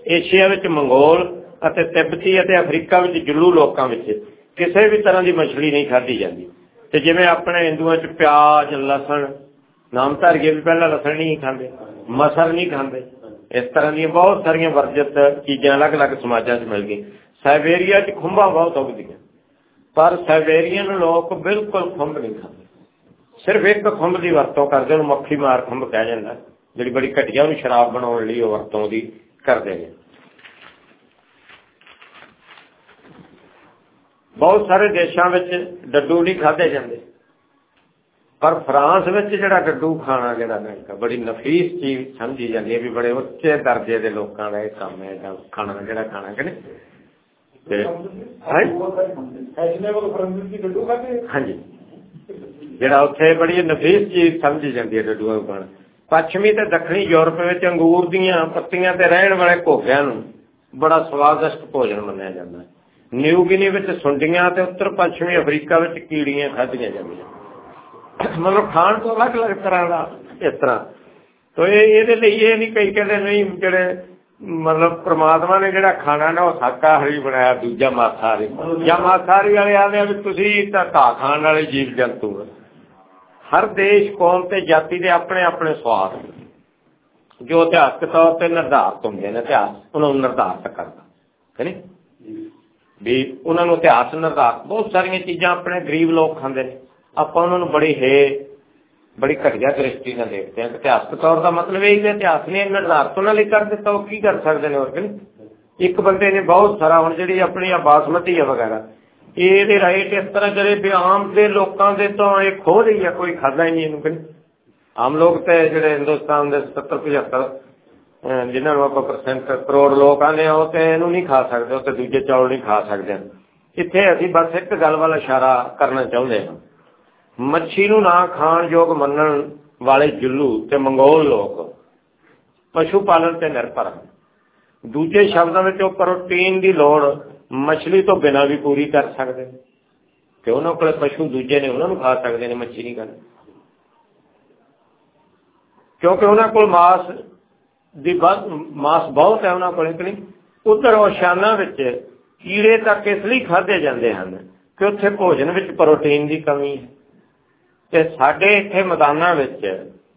ਏਸ਼ੀਆ ਵਿੱਚ, ਮੰਗੋਲ ਅਤੇ ਤਿੱਬਤੀ ਅਤੇ ਅਫਰੀਕਾ ਵਿੱਚ ਜੁੱਲੂ ਲੋਕਾਂ ਵਿੱਚ ਕਿਸੇ ਵੀ ਤਰ੍ਹਾਂ ਦੀ ਮਛਲੀ ਨਹੀਂ ਖਾਧੀ ਜਾਂਦੀ। ਤੇ ਜਿਵੇਂ ਆਪਣੇ ਹਿੰਦੂਆਂ 'ਚ ਪਿਆਜ਼, ਲਸਣ, ਨਾਮ ਧਰਗੇ ਵੀ ਪਹਿਲਾਂ ਲਸਣ ਨਹੀਂ ਖਾਂਦੇ, ਮਸਰ ਨਹੀਂ ਖਾਂਦੇ। ਇਸ ਤਰ੍ਹਾਂ ਦੀਆਂ ਬਹੁਤ ਸਾਰੀਆਂ ਵਰਜਿਤ ਚੀਜ਼ਾਂ ਅਲੱਗ-ਅਲੱਗ ਸਮਾਜਾਂ 'ਚ ਮਿਲ ਗਈਆਂ। ਸਾਈਬੇਰੀਆ 'ਚ ਖੁੰਬਾਂ ਬਹੁਤ ਉੱਗਦੀਆਂ ਪਰ ਸਾਈਬੇਰੀਅਨ ਲੋਕ ਬਿਲਕੁਲ ਖੰਭ ਨਹੀਂ ਖਾਂਦੇ। ਸਿਰਫ ਇੱਕ ਖੰਭ ਦੀ ਵਰਤੋਂ ਕਰਦੇ ਉਹਨੂੰ ਮੱਖੀ ਮਾਰ ਖੰਭ ਕਹਿ ਜਾਂਦਾ। ਜਿਹੜੀ ਬੜੀ ਘਟੀਆ ਉਹਨੂੰ ਸ਼ਰਾਬ ਬਣਾਉਣ ਲਈ ਉਹ ਵਰਤੋਂ ਦੀ ਕਰਦੇ ਨੇ। ਬਹੁਤ ਸਾਰੇ ਦੇਸ਼ਾਂ ਵਿੱਚ ਡੱਡੂ ਨਹੀਂ ਖਾਦੇ ਜਾਂਦੇ। ਪਰ ਫਰਾਂਸ ਵਿੱਚ ਜਿਹੜਾ ਡੱਡੂ ਖਾਣਾ ਜਿਹੜਾ ਨਾ ਬੜੀ ਨਫੀਸ ਚੀਜ਼ ਸਮਝੀ ਜਾਂਦੀ ਹੈ ਵੀ ਬੜੇ ਉੱਚੇ ਦਰਜੇ ਦੇ ਲੋਕਾਂ ਦਾ ਇਹ ਕੰਮ ਹੈ ਜਾਂ ਖਾਣਾ ਜਿਹੜਾ ਖਾਣਾ ਕਿ ਨਹੀਂ। ਤੇ ਹਾਂਜੀ। ਜਿਹੜਾ ਉੱਥੇ ਬੜੀ ਨਫੀਸ ਚੀਜ਼ ਸਮਝੀ ਜਾਂਦੀ ਹੈ ਡੱਡੂਆਂ ਨੂੰ ਪੱਛਮੀ ਤੇ ਦੱਖਣੀ ਯੂਰਪ ਵਿੱਚ ਅੰਗੂਰ ਦੀਆਂ ਪੱਤੀਆਂ ਤੇ ਰਹਿਣ ਵਾਲੇ ਘੋਗਿਆਂ ਨੂੰ ਬੜਾ ਸਵਾਦਿਸ਼ਟ ਭੋਜਨ ਮੰਨਿਆ ਜਾਂਦਾ ਹੈ। ਨਿਊ ਗਿਨੀ ਵਿੱਚ ਸੁੰਡੀਆਂ ਤੇ ਉੱਤਰ ਪੱਛਮੀ ਅਫਰੀਕਾ ਵਿੱਚ ਕੀੜੀਆਂ ਖਾਧੀਆਂ ਜਾਂਦੀਆਂ। ਮਤਲਬ ਖਾਣ ਤੋਂ ਅਲੱਗ-ਅਲੱਗ ਤਰ੍ਹਾਂ ਦਾ ਇਸ ਤਰ੍ਹਾਂ। ਤੋ ਇਹ ਇਹਦੇ ਲਈ ਇਹ ਨਹੀਂ ਕਈ ਕਹਿੰਦੇ ਨਹੀਂ ਜਿਹੜੇ ਮਤਲਬ ਪ੍ਰਮਾਤਮਾ ਨੇ ਜਿਹੜਾ ਖਾਣਾ ਨਾ ਉਹ ਸਾਕਾਹਾਰੀ ਬਣਾਇਆ, ਦੂਜਾ ਮਾਸਾਹਾਰੀ। ਜਾਂ ਮਾਸਾਹਾਰੀ ਵਾਲੇ ਆਦੇ ਵੀ ਤੁਸੀਂ ਤਾਂ ਘਾਹ ਖਾਣ ਵਾਲੇ ਜੀਵ ਜੰਤੂ ਹਰ ਦੇਸ਼ ਕੌਮ ਤੇ ਜਾਤੀ ਦੇ ਆਪਣੇ ਆਪਣੇ ਸਵਾਦ ਜੋ ਇਤਿਹਾਸਕ ਤੌਰ ਤੇ ਨਿਰਧਾਰਤ ਹੁੰਦੇ ਨੇ, ਇਤਿਹਾਸ ਉਹਨਾਂ ਨੂੰ ਨਿਰਧਾਰਤ ਕਰਦਾ, ਹੈ ਵੀ ਉਹਨਾਂ ਨੂੰ ਇਤਿਹਾਸ ਨਿਰਧਾਰਤ, ਬਹੁਤ ਸਾਰੀਆਂ ਚੀਜ਼ਾਂ ਆਪਣੇ ਗਰੀਬ ਲੋਕ ਖਾਂਦੇ ਨੇ। ਆਪਾਂ ਉਹਨਾਂ ਨੂੰ ਬੜੀ ਹੈ, ਬੜੀ ਘਟੀਆ ਦ੍ਰਿਸ਼ਟੀ ਨਾਲ ਦੇਖਦੇ ਹਾਂ। ਇਤਿਹਾਸਕ ਤੌਰ ਦਾ ਮਤਲਬ ਇਹ ਹੈ, ਇਤਿਹਾਸ ਨੇ ਨਿਰਧਾਰਤ ਉਹਨਾਂ ਲਈ ਕਰ ਦਿੱਤਾ, ਉਹ ਕੀ ਕਰ ਸਕਦੇ ਨੇ ਹੋਰ ਕਿ ਇੱਕ ਬੰਦੇ ਨੇ ਬਹੁਤ ਸਾਰਾ ਹੁਣ ਜਿਹੜੀ ਆਪਣੀ ਆ ਬਾਸਮਤੀ ਆ ਵਗੈਰਾ ਇਹਦੇ ਰਾਈਟ ਇਸ ਤਰ੍ਹਾਂ ਕਰੇ ਵੀ ਆਮ ਦੇ ਲੋਕਾਂ ਦੇ ਤੋਂ ਇਹ ਖੋ ਰਹੀ ਆ, ਕੋਈ ਖਾਦਾ ਹੀ ਨਹੀਂ ਇਹਨੂੰ ਕਿ ਆਮ ਲੋਕ ਤੇ ਜਿਹੜੇ ਹਿੰਦੁਸਤਾਨ ਦੇ 70 75 ਜਿਨ੍ਹਾਂ ਨੂੰ ਆਪਾਂ ਪਰਸੈਂਟ ਕਰੋੜ ਲੋਕ ਆਨੇ ਉਹ ਤੇ ਇਹਨੂੰ ਨਹੀਂ ਖਾ ਸਕਦੇ, ਉਹ ਤੇ ਦੂਜੇ ਚੌਲ ਨਹੀਂ ਖਾ ਸਕਦੇ। ਇੱਥੇ ਅਸੀਂ ਬਸ ਇੱਕ ਗੱਲ ਵੱਲ ਇਸ਼ਾਰਾ ਕਰਨਾ ਚਾਹੁੰਦੇ ਹਾਂ। ਮੱਛੀ ਨੂੰ ਨਾ ਖਾਣ ਯੋਗ ਮੰਨਣ ਵਾਲੇ ਜੁੱਲੂ ਤੇ ਮੰਗੋਲ ਲੋਕ ਪਸ਼ੂ ਪਾਲਣ ਤੇ ਨਿਰਭਰ ਹਨ। ਦੂਜੇ ਸ਼ਬਦਾਂ ਵਿੱਚ ਉਹ ਪ੍ਰੋਟੀਨ ਦੀ ਲੋੜ ਮੱਛਲੀ ਤੋਂ ਬਿਨਾਂ ਵੀ ਪੂਰੀ ਕਰ ਸਕਦੇ ਨੇ। ਕਿ ਉਹਨਾਂ ਕੋਲ ਪਸ਼ੂ ਦੂਜੇ ਨੇ, ਉਹਨਾਂ ਨੂੰ ਖਾ ਸਕਦੇ ਨੇ ਮੱਛੀ ਨਹੀਂ ਖਾਣੀ ਕਿਉਂਕਿ ਉਹਨਾਂ ਕੋਲ ਮਾਸ ਦੀ ਮਾਸ ਬਹੁਤ ਹੈ ਉਹਨਾਂ ਕੋਲ ਕਿ ਉਧਰ ਓਸ਼ਾਨਾ ਵਿੱਚ ਕੀੜੇ ਤੱਕ ਇਸ ਲਈ ਖਾਦੇ ਜਾਂਦੇ ਹਨ ਕਿ ਉੱਥੇ ਭੋਜਨ ਵਿੱਚ ਪ੍ਰੋਟੀਨ ਦੀ ਕਮੀ ਹੈ। ਤੇ ਸਾਡੇ ਇੱਥੇ ਮੈਦਾਨਾਂ ਵਿੱਚ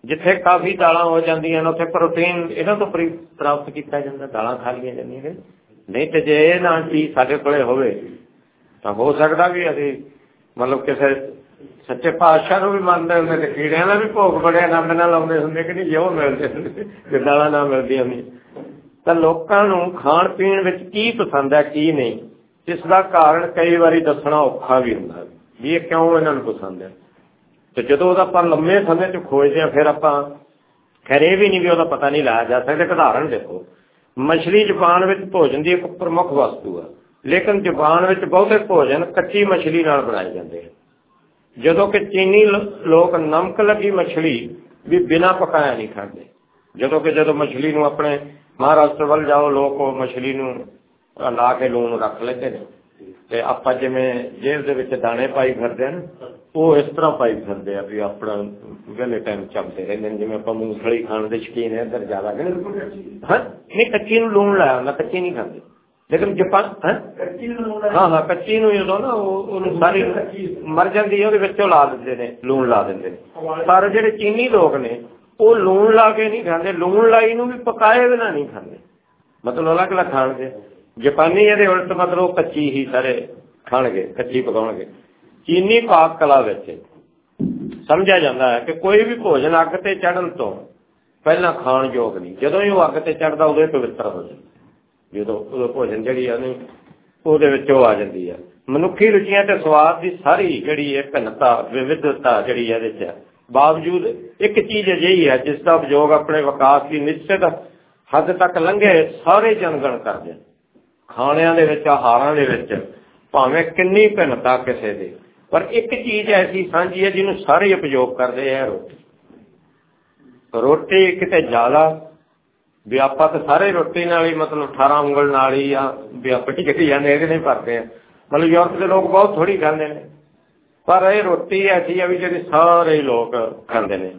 ਜਿੱਥੇ ਕਾਫੀ ਦਾਲਾਂ ਹੋ ਜਾਂਦੀਆਂ ਨੇ, ਉੱਥੇ ਪ੍ਰੋਟੀਨ ਇਹਨਾਂ ਤੋਂ ਪ੍ਰਾਪਤ ਕੀਤਾ ਜਾਂਦਾ, ਦਾਲਾਂ ਖਾ ਲਈਆਂ ਜਾਂਦੀਆਂ ਨੇ। ਨਹੀਂ ਤੇ ਜੇ ਇਹ ਨਾ ਚੀਜ਼ ਸਾਡੇ ਕੋਲੇ ਹੋਵੇ, ਤਾਂ ਹੋ ਸਕਦਾ ਵੀ ਅਸੀਂ ਮਤਲਬ ਕਿਸੇ ਸੱਚੇ ਪਾਤਸ਼ਾਹ ਨੂੰ ਵੀ ਮੰਨਦੇ ਹੁੰਦੇ ਤੇ ਕੀੜਿਆਂ ਦਾ ਵੀ ਭੋਗ ਬੜੇ ਆਨੰਦ ਨਾਲ ਲਾਉਂਦੇ ਹੁੰਦੇ ਕਿ ਨਹੀਂ ਜਿਉਂ ਮਿਲਦੇ ਹੁੰਦੇ, ਜੇ ਨਾ ਮਿਲਦੀਆਂ ਨਹੀਂ ਤਾਂ ਲੋਕਾਂ ਨੂੰ ਖਾਣ ਪੀਣ ਵਿੱਚ ਕੀ ਪਸੰਦ ਹੈ, ਕੀ ਨਹੀਂ ਇਸ ਦਾ ਕਾਰਨ ਕਈ ਵਾਰੀ ਦੱਸਣਾ ਔਖਾ ਵੀ ਹੁੰਦਾ। ਵੀ ਇਹ ਕਿਉਂ ਇਹਨਾਂ ਨੂੰ ਪਸੰਦ ਹੈ? ਤੇ ਜਦੋਂ ਉਹਦਾ ਆਪਾਂ ਲੰਮੇ ਸਮੇਂ 'ਚ ਖੋਜਦੇ ਆ ਫਿਰ ਆਪਾਂ ਖਰੇ ਵੀ ਨਹੀਂ ਵੀ ਉਹਦਾ ਪਤਾ ਨਹੀਂ ਲਾਇਆ ਜਾ ਸਕਦਾ। ਉਦਾਹਰਣ ਦੇਖੋ। ਮਛਲੀ ਜਾਪਾਨ ਵਿੱਚ ਭੋਜਨ ਦੀ ਇੱਕ ਪ੍ਰਮੁੱਖ ਵਸਤੂ ਹੈ। ਲੇਕਿਨ ਜਾਪਾਨ ਵਿੱਚ ਬਹੁਤੇ ਭੋਜਨ ਕੱਚੀ ਮਛਲੀ ਨਾਲ ਬਣਾਏ ਜਾਂਦੇ ਹਨ। ਜਦੋਂ ਕਿ ਚੀਨੀ ਲੋਕ ਨਮਕ ਲੱਗੀ ਮਛਲੀ ਵੀ ਬਿਨਾ ਪਕਾਇਆ ਨਹੀਂ ਖਾਂਦੇ। ਜਦੋਂ ਕਿ ਜਦੋਂ ਮਛਲੀ ਨੂੰ ਆਪਣੇ ਮਹਾਰਾਸ਼ਟਰ ਵੱਲ ਜਾਓ, ਲੋਕ ਉਹ ਮਛਲੀ ਨੂੰ ਲਾ ਕੇ ਲੂਣ ਰੱਖ ਲੈਂਦੇ ਨੇ। ਤੇ ਆਪਾਂ ਜਿਵੇਂ ਜੇਲ੍ਹ ਦੇ ਵਿੱਚ ਦਾਣੇ ਪਾਈ ਫਿਰਦੇ ਆ ਉਹ ਇਸ ਤਰ੍ਹਾਂ ਪਾਈ ਫਿਰਦੇ ਆ ਵੀ ਆਪਣਾ ਵੇਲੇ ਟਾਈਮ ਚੱਲਦੇ ਰਹਿੰਦੇ ਨੇ ਜਿਵੇਂ ਆਪਾਂ ਮੂੰਗਫਲੀ ਖਾਣ ਦੇ ਸ਼ਕੀਨ ਹੈ ਇੱਧਰ ਜ਼ਿਆਦਾ ਕਿ ਹਾਂ? ਨਹੀਂ ਕੱਚੀ ਨੂੰ ਲੂਣ ਲਾਇਆ ਹੁੰਦਾ ਕੱਚੀ ਨਹੀਂ ਖਾਂਦੇ। ਲੇਕਿਨ ਜਾਪਾਨ ਹਾਂ? ਹਾਂ ਕੱਚੀ ਨੂੰ ਜਦੋਂ ਨਾ ਉਹ ਉਹਨੂੰ ਸਾਰੀ ਮਰ ਜਾਂਦੀ ਹੈ ਉਹਦੇ ਵਿੱਚੋਂ ਲਾ ਦਿੰਦੇ ਨੇ ਲੂਣ ਲਾ ਦਿੰਦੇ ਨੇ। ਪਰ ਜਿਹੜੇ ਚੀਨੀ ਲੋਕ ਨੇ ਉਹ ਲੂਣ ਲਾ ਕੇ ਨਹੀਂ ਖਾਂਦੇ ਲੂਣ ਲਾਈ ਨੂੰ ਵੀ ਪਕਾਏ ਬਿਨਾ ਨਹੀਂ ਖਾਂਦੇ। ਮਤਲਬ ਅਲੱਗ ਅਲੱਗ ਖਾਣਗੇ। ਜਾਪਾਨੀ ਇਹਦੇ ਉਲਟ ਮਤਲਬ ਕੱਚੀ ਹੀ ਸਾਰੇ ਖਾਣਗੇ, ਕੱਚੀ ਪਕਾਉਣਗੇ। ਚੀਨੀ ਪਾਕ ਕਲਾ ਵਿੱਚ ਸਮਝਿਆ ਜਾਂਦਾ ਹੈ ਕਿ ਕੋਈ ਵੀ ਭੋਜਨ ਅੱਗ ਤੇ ਚੜਨ ਤੋਂ ਪਹਿਲਾਂ ਖਾਣ ਯੋਗ ਨਹੀਂ। ਜਦੋਂ ਹੀ ਉਹ ਅੱਗ ਤੇ ਚੜਦਾ ਉਦੋਂ ਹੀ ਪਵਿੱਤਰ ਹੋ ਜਾਂਦਾ ਜਦੋਂ ਉਹ ਭੋਜਨ ਜਿਹੜੀ ਆ ਨਹੀਂ ਉਹਦੇ ਵਿੱਚ ਉਹ ਆ ਜਾਂਦੀ ਆ। ਮਨੁੱਖੀ ਰੁਚੀਆਂ ਤੇ ਸਵਾਦ ਦੀ ਸਾਰੀ ਜਿਹੜੀ ਹੈ ਭਿੰਨਤਾ, ਵਿਵਿਧਤਾ ਜਿਹੜੀ ਇਹਦੇ ਚ ਬਾਵਜੂਦ ਇੱਕ ਚੀਜ਼ ਅਜਿਹੀ ਹੈ ਜਿਸ ਦਾ ਉਪਯੋਗ ਆਪਣੇ ਵਿਕਾਸ ਦੀ ਨਿਸ਼ਚਿਤ ਹੱਦ ਤੱਕ ਲੰਘੇ, ਸਾਰੇ ਜਨਗਣ ਕਰਦੇ ਖਾਣਿਆਂ ਦੇ ਵਿੱਚ, ਆਹਾਰਾਂ ਦੇ ਵਿੱਚ, ਭਾਵੇਂ ਕਿੰਨੀ ਭਿੰਨਤਾ ਕਿਸੇ ਦੇ। ਪਰ ਇੱਕ ਚੀਜ਼ ਐਸੀ ਸਾਂਝੀ ਹੈ, ਜਿਹਨੂੰ ਸਾਰੇ ਉਪਯੋਗ ਕਰਦੇ ਆ ਰੋਟੀ। ਰੋਟੀ ਕਿਤੇ ਜ਼ਿਆਦਾ ਵੀ ਆਪਾਂ ਤਾਂ ਸਾਰੇ ਰੋਟੀ ਨਾਲ ਹੀ, ਮਤਲਬ 18 ਉਂਗਲ ਨਾਲ ਹੀ ਆ ਵੀ ਆਪਣੀ ਜਿਹੜੀ ਜਾਂਦੇ ਇਹਦੇ ਨਹੀਂ ਭਰਦੇ ਆ। ਮਤਲਬ ਯੂਰਪ ਦੇ ਲੋਕ ਬਹੁਤ ਥੋੜੀ ਖਾਂਦੇ ਨੇ। ਪਰ ਇਹ ਰੋਟੀ ਐਸੀ ਆ ਵੀ ਜਿਹੜੀ ਸਾਰੇ ਲੋਕ ਖਾਂਦੇ ਨੇ।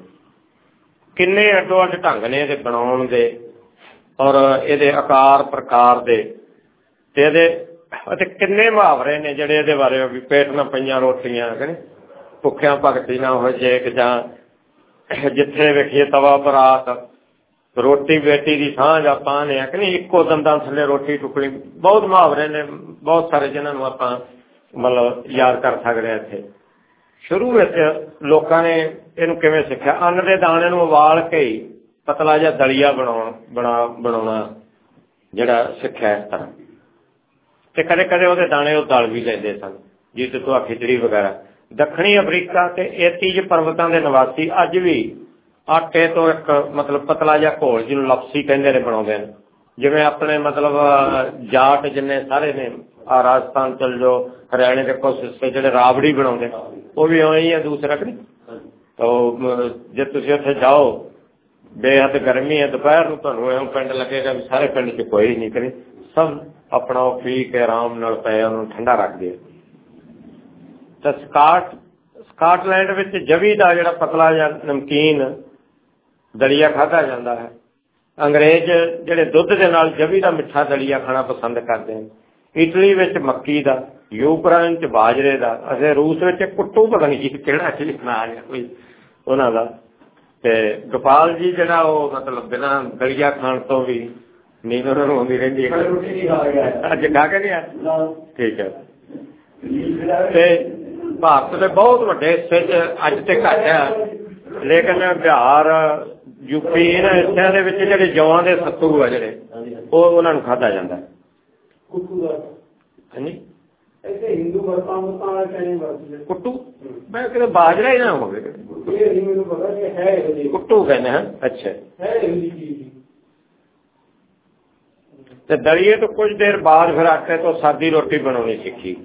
ਕਿੰਨੇ ਅੱਡੋ ਅੱਡ ਢੰਗ ਨੇ ਇਹਦੇ ਬਣਾਉਣ ਦੇ ਔਰ ਇਹਦੇ ਆਕਾਰ ਪ੍ਰਕਾਰ ਦੇ। ਤੇ ਇਹਦੇ ਅਤੇ ਕਿੰਨੇ ਮੁਹਾਵਰੇ ਨੇ ਜਿਹੜੇ ਇਹਦੇ ਬਾਰੇ? ਵੀ ਪੇਟ ਨਾ ਪਈਆਂ, ਰੋਟੀਆਂ ਕਹਿੰਦੇ ਭੁੱਖਿਆਂ ਭਗਤੀ ਨਾ ਹੋ ਜੇ ਕਿ ਜਾਂ ਜਿੱਥੇ ਵੇਖੀਏ ਤਵਾ ਬਰਾਤ, ਰੋਟੀ ਬੇਟੀ ਦੀ ਸਾਂਝ ਆਪਾਂ ਨੇ ਕਿ ਨਹੀਂ? ਇੱਕੋ ਦੰਦਾਂ ਥੱਲੇ ਰੋਟੀ ਟੁਕੜੀ। ਬਹੁਤ ਮੁਹਾਵਰੇ ਨੇ, ਬਹੁਤ ਸਾਰੇ ਜਿਨ੍ਹਾਂ ਨੂੰ ਆਪਾਂ ਮਤਲਬ ਯਾਦ ਕਰ ਸਕਦੇ ਆ ਇੱਥੇ। ਸ਼ੁਰੂ ਵਿੱਚ ਲੋਕਾਂ ਨੇ ਇਹਨੂੰ ਕਿਵੇਂ ਸਿੱਖਿਆ? ਅੰਨ ਦੇ ਦਾਣੇ ਨੂੰ ਉਬਾਲ ਕੇ ਪਤਲਾ ਜਿਹਾ ਦਲੀਆ ਬਣਾਉਣ, ਬਣਾ, ਬਣਾਉਣਾ ਜਿਹੜਾ ਸਿੱਖਿਆ ਇਸ ਤਰ੍ਹਾਂ। ਤੇ ਕਦੇ ਕਦੇ ਉਹਦੇ ਦਾਣੇ ਉਹ ਦਲ ਵੀ ਲੈਂਦੇ ਸਨ ਜਿਸ ਤੋਂ ਖਿਚੜੀ ਵਗੈਰਾ। ਦੱਖਣੀ ਅਫਰੀਕਾ ਤੇ ਏਤੀਜ ਪਰਬਤਾਂ ਦੇ ਨਿਵਾਸੀ ਅੱਜ ਵੀ ਆਟੇ ਤੋਂ ਇੱਕ ਮਤਲਬ ਪਤਲਾ ਜਿਹਾ ਘੋਲ ਜਿਹਨੂੰ ਲਪਸੀ ਕਹਿੰਦੇ ਨੇ ਬਣਾਉਂਦੇ ਨੇ। ਜਿਵੇਂ ਆਪਣੇ ਮਤਲਬ ਜਾਟ ਜਿੰਨੇ ਸਾਰੇ ਨੇ ਆ ਰਾਜਸਥਾਨ ਚਲ ਜੋ ਹਰਿਆਣੇ ਦੇ ਕੁਝ ਹਿੱਸੇ ਜਿਹੜੇ ਰਾਬੜੀ ਬਣਾਉਂਦੇ ਉਹ ਵੀ ਐਂ ਹੀ ਆ ਦੂਸਰਾ ਕਿ ਤਾਂ ਜੇ ਤੁਸੀਂ ਉੱਥੇ ਜਾਓ ਬੇਹੱਦ ਗਰਮੀ ਹੈ ਦੁਪਹਿਰ ਨੂੰ ਤੁਹਾਨੂੰ ਐਂ ਪਿੰਡ ਲੱਗੇਗਾ ਵੀ ਸਾਰੇ ਪਿੰਡ 'ਚ ਕੋਈ ਨਹੀਂ ਕਰੇ ਸਭ ਆਪਣਾ ਉਹ ਪੀ ਕੇ ਆਰਾਮ ਨਾਲ ਪਏ ਉਹਨੂੰ ਠੰਡਾ ਰੱਖਦੇ ਤਾਂ ਸਕਾਟ, ਸਕਾਟਲੈਂਡ ਵਿੱਚ ਜਵੀ ਦਾ ਜਿਹੜਾ ਪਤਲਾ ਜਿਹਾ ਨਮਕੀਨ ਦਲੀਆ ਖਾਧਾ ਜਾਂਦਾ ਹੈ। ਅੰਗਰੇਜ਼ ਜਿਹੜੇ ਦੁੱਧ ਦੇ ਨਾਲ ਜਵੀ ਦਾ ਮਿੱਠਾ ਦਲੀਆ ਖਾਣਾ ਪਸੰਦ ਕਰਦੇ ਨੇ। ਇਟਲੀ ਵਿੱਚ ਮੱਕੀ ਦਾ ਯੂਕਰਾਈਨ ਚ ਬਾਜਰੇ ਦਾ, ਅਤੇ ਰੂਸ ਵਿੱਚ ਕੁੱਟੂ ਪਤਾ ਨਹੀਂ ਕਿਹੜਾ ਚੀਜ਼ ਨਾ ਕੋਈ ਉਹਨਾਂ ਦਾ। ਤੇ ਗੋਪਾਲ ਜੀ ਜਿਹੜਾ ਉਹ ਮਤਲਬ ਬਿਨਾ ਦਲੀਆ ਖਾਣ ਤੋਂ ਵੀ ਨੀਂਦ ਉਹਨਾਂ ਨੂੰ ਆਉਂਦੀ ਰਹਿੰਦੀ ਹੈ ਅੱਜ ਖਾ ਕੇ ਨਹੀਂ ਆ। ਠੀਕ ਹੈ। ਤੇ ਭਾਰਤ ਦੇ ਬਹੁਤ ਵੱਡੇ ਹਿੱਸੇ 'ਚ ਅੱਜ ਤੇ ਘੱਟ ਹੈ ਲੇਕਿਨ ਬਿਹਾਰ ਯੂਪੀ ਇਹਨਾਂ ਹਿੱਸਿਆਂ ਦੇ ਵਿੱਚ ਜਿਹੜੇ ਜਵਾਂ ਦੇ ਸੱਤੂ ਆ ਜਿਹੜੇ ਉਹ ਉਹਨਾਂ ਨੂੰ ਖਾਧਾ ਜਾਂਦਾ।
ਕੁੱਟੂ ਦਾ।
ਹਾਂਜੀ?
ਐਸੇ ਹਿੰਦੂ ਵਰਤਾਂ ਵਰਤਾਂ ਕਹਿੰਦੇ ਵਰਤਦੇ
ਕੁੱਟੂ? ਮੈਂ ਕਿਹਾ ਬਾਜਰਾ ਹੀ ਨਾ ਹੋਵੇ।
ਇਹ ਨਹੀਂ ਮੈਨੂੰ ਪਤਾ ਕਿ ਹੈ
ਕੁੱਟੂ ਕਹਿੰਦੇ ਹਨ। ਅੱਛਾ।
ਹੈ ਜਿਹੀ ਚੀਜ਼।
ਤੇ ਦਲੀਏ ਤੋਂ ਕੁਝ ਦੇਰ ਬਾਅਦ ਫਿਰ ਆਟੇ ਤੋਂ ਸਾਦੀ ਰੋਟੀ ਬਣਾਉਣੀ ਸਿੱਖੀ।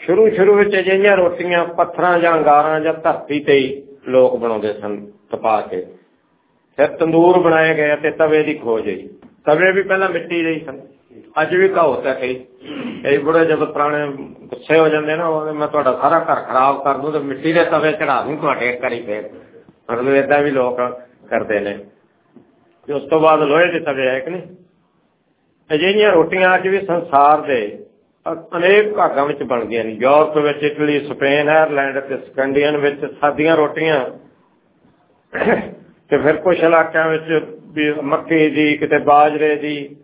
ਸ਼ੁਰੂ ਸ਼ੁਰੂ ਵਿੱਚ ਅਜਿਹੀਆਂ ਰੋਟੀਆਂ, ਪੱਥਰਾਂ ਜਾਂ ਅੰਗਾਰਾਂ ਜਾਂ ਧਰਤੀ ਤੇ ਹੀ ਲੋਕ ਬਣਾਉਂਦੇ ਸਨ ਤਪਾ ਕੇ। ਫਿਰ ਤੰਦੂਰ ਬਣਾਏ ਗਏ ਤੇ ਤਵੇ ਦੀ ਖੋਜ ਹੋਈ। ਤਵੇ ਵੀ ਪਹਿਲਾਂ ਮਿੱਟੀ ਦੇ ਸਨ। ਅੱਜ ਵੀ ਕਹਾਵਤ ਹੈ ਕਈ ਕਈ ਬੁੜੇ ਜਦੋਂ ਪੁਰਾਣੇ ਗੁੱਸੇ ਹੋ ਜਾਂਦੇ ਨਾ, ਉਹ ਮੈਂ ਤੁਹਾਡਾ ਸਾਰਾ ਘਰ ਖਰਾਬ ਕਰ ਦੂੰ ਤੇ ਮਿੱਟੀ ਦੇ ਤਵੇ ਚੜਾ ਦੂੰ ਤੁਹਾਡੇ ਘਰੀ ਫੇਰ। ਮਤਲਬ ਇਦਾਂ ਵੀ ਲੋਕ ਕਰਦੇ ਨੇ। ਤੇ ਉਸ ਤੋਂ ਬਾਅਦ ਲੋਹੇ ਦੇ ਤਵੇ ਆਏ ਕਿ ਨਹੀਂ? ਅਜਿਹੀਆਂ ਰੋਟੀਆਂ ਅੱਜ ਵੀ ਸੰਸਾਰ ਦੇ ਅਨੇਕ ਭਾਗਾਂ ਵਿੱਚ ਬਣਦੀਆਂ ਨੇ। ਯੂਰਪ ਵਿੱਚ, ਇਟਲੀ, ਸਪੇਨ, ਆਇਰਲੈਂਡ ਤੇ ਸਕੈਂਡੀਅਨ ਵਿੱਚ ਸਾਦੀਆਂ ਰੋਟੀਆਂ ਤੇ ਫਿਰ ਕੁਝ ਇਲਾਕਿਆਂ ਵਿੱਚ ਮੱਕੀ ਦੀ, ਕਿਤੇ ਬਾਜਰੇ ਦੀ,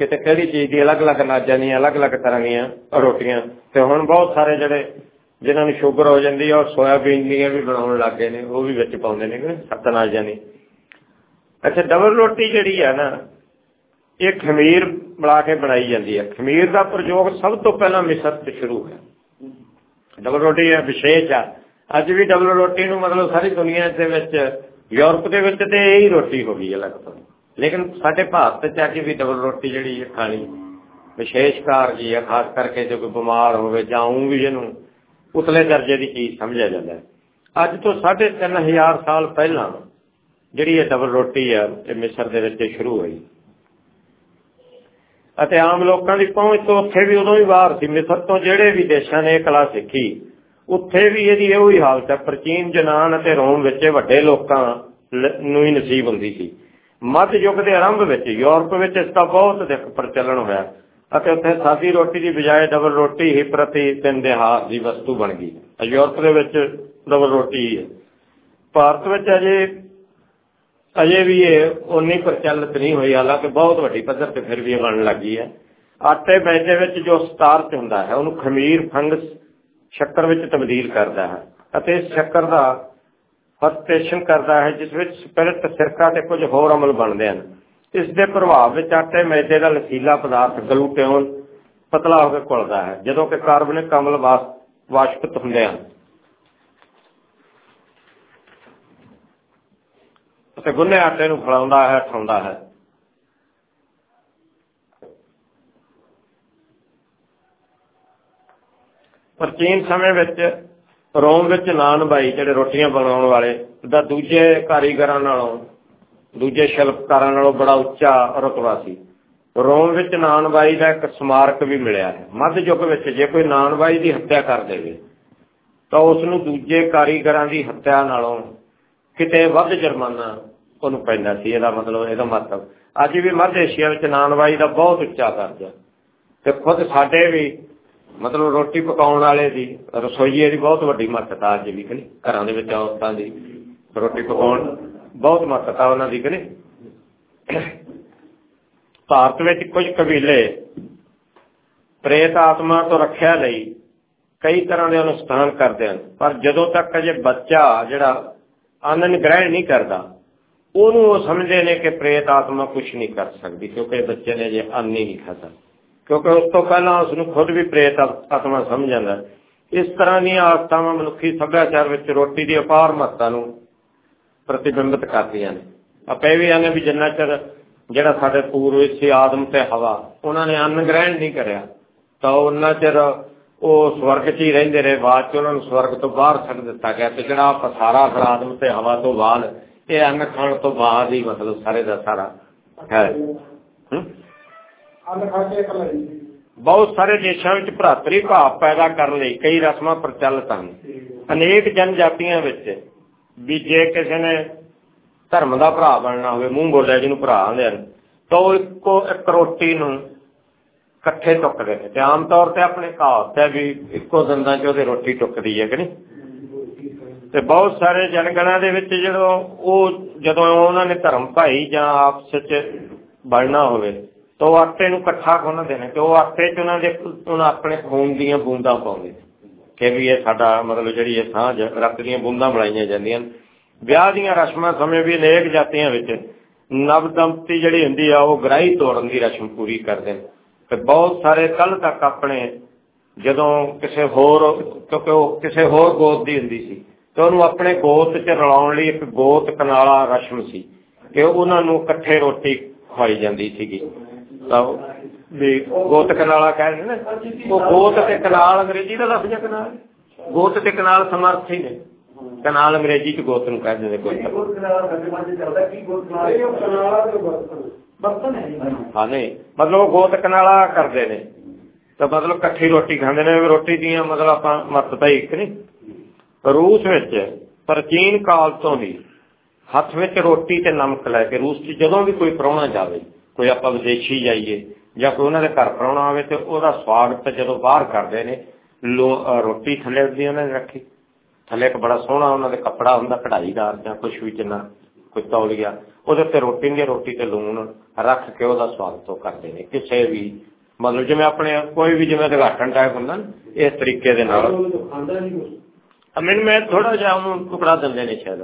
ਕਿਤੇ ਕਿਹੜੀ ਚੀਜ਼ ਦੀ ਅਲੱਗ-ਅਲੱਗ ਅਨਾਜਾਂ ਦੀਆਂ, ਅਲੱਗ-ਅਲੱਗ ਤਰ੍ਹਾਂ ਦੀਆਂ ਰੋਟੀਆਂ। ਤੇ ਹੁਣ ਬਹੁਤ ਸਾਰੇ ਜਿਹੜੇ, ਜਿਨ੍ਹਾਂ ਨੂੰ ਸ਼ੂਗਰ ਹੋ ਜਾਂਦੀ ਹੈ ਉਹ ਸੋਇਆਬੀਨ ਦੀਆਂ ਵੀ ਬਣਾਉਣ ਲੱਗ ਗਏ ਨੇ, ਉਹ ਵੀ ਵਿੱਚ ਪਾਉਂਦੇ ਨੇ ਸੱਤ ਅਨਾਜਾਂ ਦੀ ਅੱਛਾ, ਡਬਲ ਰੋਟੀ ਜਿਹੜੀ ਹੈ ਨਾ ਇਹ ਖਮੀਰ ਮਿਲਾ ਕੇ ਬਣਾਈ ਜਾਂਦੀ ਹੈ। ਖਮੀਰ ਦਾ ਪ੍ਰਯੋਗ ਸਭ ਤੋਂ ਪਹਿਲਾਂ ਮਿਸਰ ਤੋਂ ਸ਼ੁਰੂ ਹੈ ਡਬਲ ਰੋਟੀ ਇਹ ਵਿਸ਼ੇਸ਼ ਆ। ਅੱਜ ਵੀ ਡਬਲ ਰੋਟੀ ਨੂੰ ਮਤਲਬ ਸਾਰੀ ਦੁਨੀਆ ਦੇ ਵਿੱਚ, ਯੂਰਪ ਦੇ ਵਿੱਚ ਤੇ ਇਹ ਰੋਟੀ ਹੋ ਗਈ ਹੈ ਲਗਭਗ। ਲੇਕਿਨ ਸਾਡੇ ਭਾਰਤ ਚ ਅੱਜ ਵੀ ਡਬਲ ਰੋਟੀ ਜਿਹੜੀ ਹੈ ਖਾਣੀ ਵਿਸ਼ੇਸ਼ ਕਾਰਜ ਹੈ ਖਾਸ ਕਰਕੇ ਜੇ ਕੋਈ ਬਿਮਾਰ ਹੋਵੇ ਜਾਂ ਉਹ ਵੀ ਇਹਨੂੰ ਉਤਲੇ ਦਰਜੇ ਦੀ ਚੀਜ਼ ਸਮਝਿਆ ਜਾਂਦਾ ਅੱਜ ਤੋਂ 3500 ਸਾਲ ਪਹਿਲਾਂ ਜਿਹੜੀ ਇਹ ਡਬਲ ਰੋਟੀ ਹੈ ਇਹ ਮਿਸਰ ਦੇ ਵਿੱਚ ਸ਼ੁਰੂ ਹੋਈ। ਅਤੇ ਆਮ ਲੋਕਾਂ ਦੀ ਪਹੁੰਚ ਤੋਂ ਉੱਥੇ ਵੀ ਉਦੋਂ ਹੀ ਬਾਹਰ ਸੀ। ਮਿਸਰ ਤੋਂ ਜਿਹੜੇ ਵੀ ਦੇਸ਼ਾਂ ਨੇ ਕਲਾ ਸਿੱਖੀ, ਉੱਥੇ ਵੀ ਇਹਦੀ ਇਹੋ ਹੀ ਹਾਲਤ ਹੈ। ਪ੍ਰਾਚੀਨ ਜਨਾਨ ਅਤੇ ਰੋਮ ਵਿੱਚ ਵੱਡੇ ਲੋਕਾਂ ਨੂੰ ਹੀ ਨਸੀਬ ਹੁੰਦੀ ਸੀ। ਮੱਧ ਯੁੱਗ ਦੇ ਆਰੰਭ ਵਿੱਚ, ਯੂਰਪ ਵਿੱਚ ਇਸ ਦਾ ਬਹੁਤ ਪ੍ਰਚਲਨ ਹੋਇਆ ਅਤੇ ਉੱਥੇ ਸਾਦੀ ਰੋਟੀ ਦੀ ਬਜਾਏ ਡਬਲ ਰੋਟੀ ਹੀ ਪ੍ਰਤੀ ਦਿਨ ਦੇ ਹਾਰ ਦੀ ਵਸਤੂ ਬਣ ਗਈ। ਯੂਰਪ ਦੇ ਵਿੱਚ ਡਬਲ ਰੋਟੀ ਹੈ। ਭਾਰਤ ਵਿੱਚ ਅਜੇ ਅਜੇ ਵੀ ਇਹ ਉਨੀ ਪ੍ਰਚਲਿਤ ਨਹੀਂ ਹੋਈ, ਹਾਲਾਂਕਿ ਬਹੁਤ ਵੱਡੀ ਪੱਧਰ ਤੇ ਫਿਰ ਵੀ ਬਣਨ ਲੱਗੀ ਹੈ। ਆਟੇ ਮੈਦੇ ਵਿੱਚ ਜੋ ਸਟਾਰਚ ਹੁੰਦਾ ਹੈ, ਉਹਨੂੰ ਖਮੀਰ, ਫੰਗਸ, ਸ਼ੱਕਰ ਵਿੱਚ ਤਬਦੀਲ ਕਰਦਾ ਹੈ ਅਤੇ ਇਸ ਸ਼ੱਕਰ ਦਾ ਫਰਟੇਸ਼ਨ ਕਰਦਾ ਹੈ, ਜਿਸ ਵਿੱਚ ਸਪਿਰਟ, ਸਿਰਕਾ ਤੇ ਕੁਝ ਹੋਰ ਅਮਲ ਬਣਦੇ ਹਨ। ਇਸ ਦੇ ਪ੍ਰਭਾਵ ਵਿੱਚ ਆਟੇ ਮੈਦੇ ਦਾ ਲਸੀਲਾ ਪਦਾਰਥ ਗਲੂਟੇਨ ਪਤਲਾ ਹੋ ਕੇ ਘੁਲਦਾ ਹੈ, ਜਦੋਂ ਕਿ ਕਾਰਬਨਿਕ ਅਮਲ ਵਾਸ਼ਪਿਤ ਹੁੰਦੇ ਹਨ। ਅਤੇ ਗੁੰਨੇ ਆਟੇ ਨੂੰ ਫਲਾਉਂਦਾ ਹੈ ਠਾਉਂਦਾ ਹੈ। ਪ੍ਰਾਚੀਨ ਸਮੇਂ ਵਿੱਚ ਰੋਮ ਵਿੱਚ ਨਾਨ ਬਾਈ ਜਿਹੜੇ ਰੋਟੀਆਂ ਬਣਾਉਣ ਵਾਲੇ ਦਾ ਦੂਜੇ ਕਾਰੀਗਰਾਂ ਨਾਲੋਂ, ਦੂਜੇ ਸ਼ਿਲਪਕਾਰਾਂ ਨਾਲੋਂ ਬੜਾ ਉੱਚਾ ਰਤਬਾ ਸੀ। ਰੋਮ ਵਿੱਚ ਨਾਨਬਾਈ ਦਾ ਇੱਕ ਸਮਾਰਕ ਵੀ ਮਿਲਿਆ ਹੈ। ਮੱਧ ਯੁੱਗ ਵਿੱਚ ਜੇ ਕੋਈ ਨਾਨਬਾਈ ਦੀ ਹੱਤਿਆ ਕਰ ਦੇਵੇ, ਤਾਂ ਉਸ ਨੂੰ ਦੂਜੇ ਕਾਰੀਗਰਾਂ ਦੀ ਹੱਤਿਆ ਨਾਲੋਂ ਕਿਤੇ ਵੱਧ ਜੁਰਮਾਨਾ ਉਹਨੂੰ ਪੈਂਦਾ ਸੀ, ਇਹਦਾ ਮਤਲਬ ਇਹਦਾ ਮਤਲਬ। ਅੱਜ ਵੀ ਮੱਧ ਏਸ਼ੀਆ ਵਿੱਚ ਨਾਨਵਾਈ ਦਾ ਬਹੁਤ ਉੱਚਾ ਦਰਜਾ। ਤੇ ਖੁਦ ਸਾਡੇ ਵੀ, ਮਤਲਬ ਰੋਟੀ ਪਕਾਉਣ ਵਾਲੇ ਦੀ ਰਸੋਈਏ ਦੀ ਬਹੁਤ ਵੱਡੀ ਮਹੱਤਤਾ ਅੱਜ ਵੀ, ਕਿ ਘਰਾਂ ਦੇ ਵਿੱਚ ਔਰਤਾਂ ਦੀ ਰੋਟੀ ਪਕਾਉਣ, ਬਹੁਤ ਮਹੱਤਤਾ ਉਹਨਾਂ ਦੀ, ਕਿ ਨਹੀਂ? ਭਾਰਤ ਵਿੱਚ ਕੁਝ ਕਬੀਲੇ ਪ੍ਰੇਤ ਆਤਮਾ ਤੋਂ ਰੱਖਿਆ ਲਈ ਕਈ ਤਰ੍ਹਾਂ ਦੇ ਅਨੁਸ਼ਠਾਨ ਕਰਦੇ ਹਨ। ਪਰ ਜਦੋਂ ਤੱਕ ਅਜੇ ਬੱਚਾ ਜਿਹੜਾ ਆਨੰਦ ਗ੍ਰਹਿਣ ਨਹੀਂ ਕਰਦਾ ਉਹਨੂੰ ਉਹ ਸਮਝਦੇ ਨੇ ਕਿ ਪ੍ਰੇਤ ਆਤਮਾ ਕੁਝ ਨਹੀਂ ਕਰ ਸਕਦੀ, ਕਿਉਂਕਿ ਬੱਚੇ ਨੇ ਜੇ ਅੰਨ ਹੀ ਨਹੀਂ ਖਾਦਾ ਕਿਉਂਕਿ ਉਸ ਤੋਂ ਪਹਿਲਾਂ ਉਸ ਨੂੰ ਖੁਦ ਵੀ ਪ੍ਰੇਤ ਆਤਮਾ ਸਮਝ ਜਾਂਦਾ। ਇਸ ਤਰ੍ਹਾਂ ਦੀਆਂ ਆਸਤਾਵਾਂ ਮਨੁੱਖੀ ਸੱਭਿਆਚਾਰ ਵਿੱਚ ਰੋਟੀ ਦੀ ਅਪਾਰ ਮਹੱਤਤਾ ਨੂੰ ਪ੍ਰਤੀਬਿੰਬਿਤ ਕਰਦੀਆਂ ਨੇ। ਆਪਾਂ ਇਹ ਵੀ ਆਨੇ ਵੀ ਜਿੰਨਾ ਚਿਰ ਜਿਹੜਾ ਸਾਡੇ ਪੂਰਵਜ ਸੀ ਆਦਮ ਤੇ ਹਵਾ, ਉਹਨਾਂ ਨੇ ਅੰਨ ਗ੍ਰਹਿਣ ਨਹੀਂ ਕਰਿਆ, ਤਾਂ ਉਹਨਾਂ ਚਿਰ ਉਹ ਸਵਰਗ 'ਚ ਹੀ ਰਹਿੰਦੇ ਰਹੇ, ਬਾਅਦ 'ਚ ਉਹਨਾਂ ਨੂੰ ਸਵਰਗ ਤੋਂ ਬਾਹਰ ਛੱਡ ਦਿੱਤਾ ਗਿਆ ਤੇ ਜਿਹੜਾ ਪਸਾਰਾ ਫਿਰ ਆਦਮ ਤੇ ਹਵਾ ਤੋਂ ਬਾਅਦ ਇਹ ਅੰਨ ਖਾਣ ਤੋਂ ਬਾਅਦ ਹੀ ਮਤਲਬ ਸਾਰੇ ਦਾ ਸਾਰਾ ਹੈ।
ਅੰਨ ਖਾ ਕੇ ਇਕੱਲਾ
ਬਹੁਤ ਸਾਰੇ ਦੇਸ਼ਾਂ ਵਿੱਚ ਭਰਾਤਰੀ ਭਾਵ ਪੈਦਾ ਕਰਨ ਲਈ ਕਈ ਰਸਮਾਂ ਪ੍ਰਚਲਿਤ ਹਨ। ਅਨੇਕ ਜਨਜਾਤੀਆਂ ਵਿੱਚ ਵੀ ਜੇ ਕਿਸੇ ਨੇ ਧਰਮ ਦਾ ਭਰਾ ਬਣਨਾ ਹੋਵੇ ਮੂੰਹ ਬੋਲਿਆ ਜਿਹਨੂੰ ਭਰਾ ਆਂਦੇ ਹਨ ਤਾਂ ਇੱਕੋ ਇੱਕ ਰੋਟੀ ਨੂੰ ਇਕੱਠੇ ਟੁੱਕਦੇ ਨੇ। ਤੇ ਆਮ ਤੌਰ ਤੇ ਆਪਣੇ ਕਹਾਵਤ ਹੈ ਵੀ ਇੱਕੋ ਦੰਦਾਂ 'ਚ ਉਹਦੇ ਰੋਟੀ ਟੁੱਕਦੀ ਹੈ ਕਿ ਨਹੀਂ? ਤੇ ਬਹੁਤ ਸਾਰੇ ਜਨਗਣਾਂ ਦੇ ਵਿੱਚ ਜਦੋਂ ਉਹ, ਜਦੋਂ ਉਹਨਾਂ ਨੇ ਧਰਮ ਭਾਈ ਜਾਂ ਆਪਸ ਵਿੱਚ ਬਣਨਾ ਹੋਵੇ, ਤਾਂ ਉਹ ਆਟੇ ਨੂੰ ਇਕੱਠਾ ਖੁੰਨਦੇ ਨੇ ਤੇ ਉਹ ਆਟੇ 'ਚ ਉਹਨਾਂ ਦੇ, ਉਹਨਾਂ ਆਪਣੇ ਖੂਨ ਦੀਆਂ ਬੂੰਦਾਂ ਪਾਉਂਦੇ ਕਿ ਵੀ ਇਹ ਸਾਡਾ ਮਤਲਬ ਜਿਹੜੀ ਇਹ ਸਾਂਝ ਰੱਤ ਦੀਆਂ ਬੂੰਦਾਂ ਬਣਾਈਆਂ ਜਾਂਦੀਆਂ ਵਿਆਹ ਦੀਆਂ ਰਸਮਾਂ ਸਮੇਂ ਵੀ ਅਨੇਕ ਜਾਤੀਆਂ ਵਿੱਚ ਨਵ ਦੰਪਤੀ ਜਿਹੜੀ ਹੁੰਦੀ ਆ, ਉਹ ਗ੍ਰਾਹੀ ਤੋੜਨ ਦੀ ਰਸਮ ਪੂਰੀ ਕਰਦੇ ਨੇ। ਤੇ ਬਹੁਤ ਸਾਰੇ ਕੱਲ ਤੱਕ ਆਪਣੇ ਜਦੋਂ ਕਿਸੇ ਹੋਰ, ਕਿਉਂਕਿ ਉਹ ਕਿਸੇ ਹੋਰ ਗੋਤ ਦੀ ਹੁੰਦੀ ਸੀ। ਤੇ ਉਹਨੂੰ ਆਪਣੇ ਗੋਤ 'ਚ ਰਲਾਉਣ ਲਈ ਇੱਕ ਗੋਤ ਕਨਾਲਾ ਰਸਮ ਸੀ ਕਿ ਉਹਨਾਂ ਨੂੰ ਇਕੱਠੇ ਰੋਟੀ ਖਵਾਈ ਜਾਂਦੀ ਸੀਗੀ। ਤਾਂ ਵੀ ਗੋਤ ਕਨਾਲਾ ਕਹਿੰਦੇ ਨੇ ਉਹ ਗੋਤ ਤੇ ਕਨਾਲ ਅੰਗਰੇਜ਼ੀ ਦਾ ਲਫ਼ਜ਼ ਹੈ ਕਨਾਲ। ਗੋਤ ਤੇ ਕਨਾਲ ਸਮਰਥੀ ਨੇ। ਕਨਾਲ ਅੰਗਰੇਜ਼ੀ ਚ ਗੋਤ ਨੂੰ ਕਹਿੰਦੇ ਨੇ ਕੋਈ
ਹਾਂ,
ਨਹੀਂ। ਮਤਲਬ ਉਹ ਗੋਤ ਕਨਾਲਾ ਕਰਦੇ ਨੇ। ਤਾਂ ਮਤਲਬ ਇਕੱਠੀ ਰੋਟੀ ਖਾਂਦੇ ਨੇ, ਰੋਟੀ ਦੀਆਂ ਮਤਲਬ ਆਪਾਂ ਮਹੱਤਤਾ ਹੀ ਇੱਕ ਨਹੀਂ। ਰੂਸ ਵਿੱਚ ਪ੍ਰਾਚੀਨ ਕਾਲ ਤੋਂ ਹੀ ਹੱਥ ਵਿੱਚ ਰੋਟੀ ਤੇ ਨਮਕ ਲੈ ਕੇ ਰੂਸ 'ਚ ਜਦੋਂ ਵੀ ਕੋਈ ਪ੍ਰਾਹੁਣਾ ਜਾਵੇ, ਕੋਈ ਆਪਾਂ ਵਿਦੇਸ਼ੀ ਜਾਈਏ ਜਾਂ ਕੋਈ ਉਹਨਾਂ ਦੇ ਘਰ ਪ੍ਰਾਹੁਣਾ ਆਵੇ ਤੇ ਉਹਦਾ ਸਵਾਗਤ ਜਦੋਂ ਬਾਹਰ ਕਰਦੇ ਨੇ ਰੋਟੀ ਥੱਲੇ ਦੀ ਉਹਨਾਂ ਨੇ ਰੱਖੀ। ਥੱਲੇ ਇੱਕ ਬੜਾ ਸੋਹਣਾ ਉਹਨਾਂ ਦੇ ਕੱਪੜਾ ਹੁੰਦਾ, ਕਢਾਈਦਾਰ ਜਾਂ ਕੁਝ ਵੀ ਜਿੰਨਾ ਕੋਈ ਤੌਲੀਆ, ਉਹਦੇ ਉੱਤੇ ਰੋਟੀ ਦੀ ਰੋਟੀ ਤੇ ਲੂਣ ਰੱਖ ਕੇ ਉਹਦਾ ਸਵਾਗਤ ਉਹ ਕਰਦੇ ਨੇ। ਕਿਸੇ ਵੀ, ਮਤਲਬ ਜਿਵੇਂ ਆਪਣੇ ਕੋਈ ਵੀ ਜਿਵੇਂ ਉਦਘਾਟਨ ਟਾਈਪ ਹੁੰਦਾ ਇਸ ਤਰੀਕੇ ਦੇ ਨਾਲ।
ਖਾਂਦਾ ਨਹੀਂ ਕੁਛ
ਮੈਨੂੰ ਟੁਕੜਾ ਦਿੰਦੇ ਨੇ ਸ਼ਾਇਦ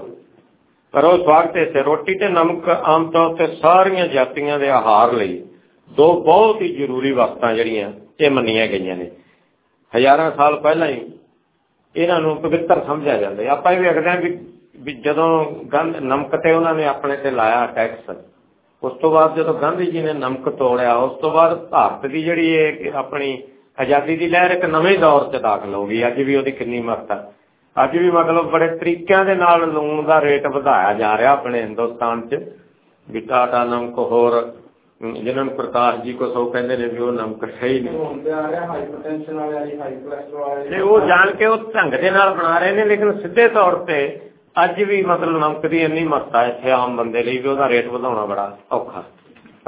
ਪਰ ਉਹ ਸਵਾਗਤ ਇਸੇ ਰੋਟੀ ਤੇ ਨਮਕ ਆਮ ਤੌਰ ਤੇ ਸਾਰੀਆਂ ਜਾਤੀਆਂ ਦੇ ਆਹਾਰ ਲਈ ਦੋ ਬਹੁਤ ਹੀ ਜ਼ਰੂਰੀ ਵਸਤਾਂ ਜਿਹੜੀਆਂ ਇਹ ਮੰਨੀਆਂ ਗਈਆਂ ਨੇ। ਹਜ਼ਾਰਾਂ ਸਾਲ ਪਹਿਲਾਂ ਹੀ ਇਹਨਾਂ ਨੂੰ ਪਵਿੱਤਰ ਸਮਝਿਆ ਜਾਂਦਾ। ਆਪਾਂ ਇਹ ਵੇਖਦੇ ਹਾਂ ਵੀ ਜਦੋਂ ਗੰਧ ਨਮਕ ਤੇ ਉਹਨਾਂ ਨੇ ਆਪਣੇ ਤੇ ਲਾਇਆ ਟੈਕਸ, ਉਸ ਤੋਂ ਬਾਅਦ ਜਦੋਂ ਗਾਂਧੀ ਜੀ ਨੇ ਨਮਕ ਤੋੜਿਆ, ਉਸ ਤੋਂ ਬਾਅਦ ਭਾਰਤ ਦੀ ਜਿਹੜੀ ਇਹ ਆਪਣੀ ਆਜ਼ਾਦੀ ਦੀ ਲਹਿਰ ਇੱਕ ਨਵੇਂ ਦੌਰ 'ਚ ਦਾਖਲ ਹੋ ਗਈ। ਅੱਜ ਵੀ ਉਹਦੀ ਕਿੰਨੀ ਮਹੱਤਤਾ। ਅੱਜ ਵੀ ਮਤਲਬ ਬੜੇ ਤਰੀਕਿਆਂ ਦੇ ਨਾਲ ਲੂਣ ਦਾ ਰੇਟ ਵਧਾਇਆ ਜਾ ਰਿਹਾ ਆਪਣੇ ਹਿੰਦੁਸਤਾਨ 'ਚ। ਵੀ ਟਾਟਾ ਨਮਕ ਹੋਰ ਜਿਨ੍ਹਾਂ ਨੂੰ ਪ੍ਰਕਾਸ਼ ਜੀ ਕੋ ਸੋ ਕਹਿੰਦੇ ਨੇ ਵੀ ਉਹ ਨਮਕ ਸਹੀ ਨਹੀਂ। ਤੇ ਉਹ ਜਾਣ ਕੇ ਉਹ ਢੰਗ ਦੇ ਨਾਲ ਬਣਾ ਰਹੇ ਨੇ ਲੇਕਿਨ ਸਿੱਧੇ ਤੌਰ ਤੇ ਅੱਜ ਵੀ ਮਤਲਬ ਨਮਕ ਦੀ ਇੰਨੀ ਮਹੱਤਤਾ ਇੱਥੇ ਆਮ ਬੰਦੇ ਲਈ ਵੀ ਉਹਦਾ ਰੇਟ ਵਧਾਉਣਾ ਬੜਾ ਔਖਾ।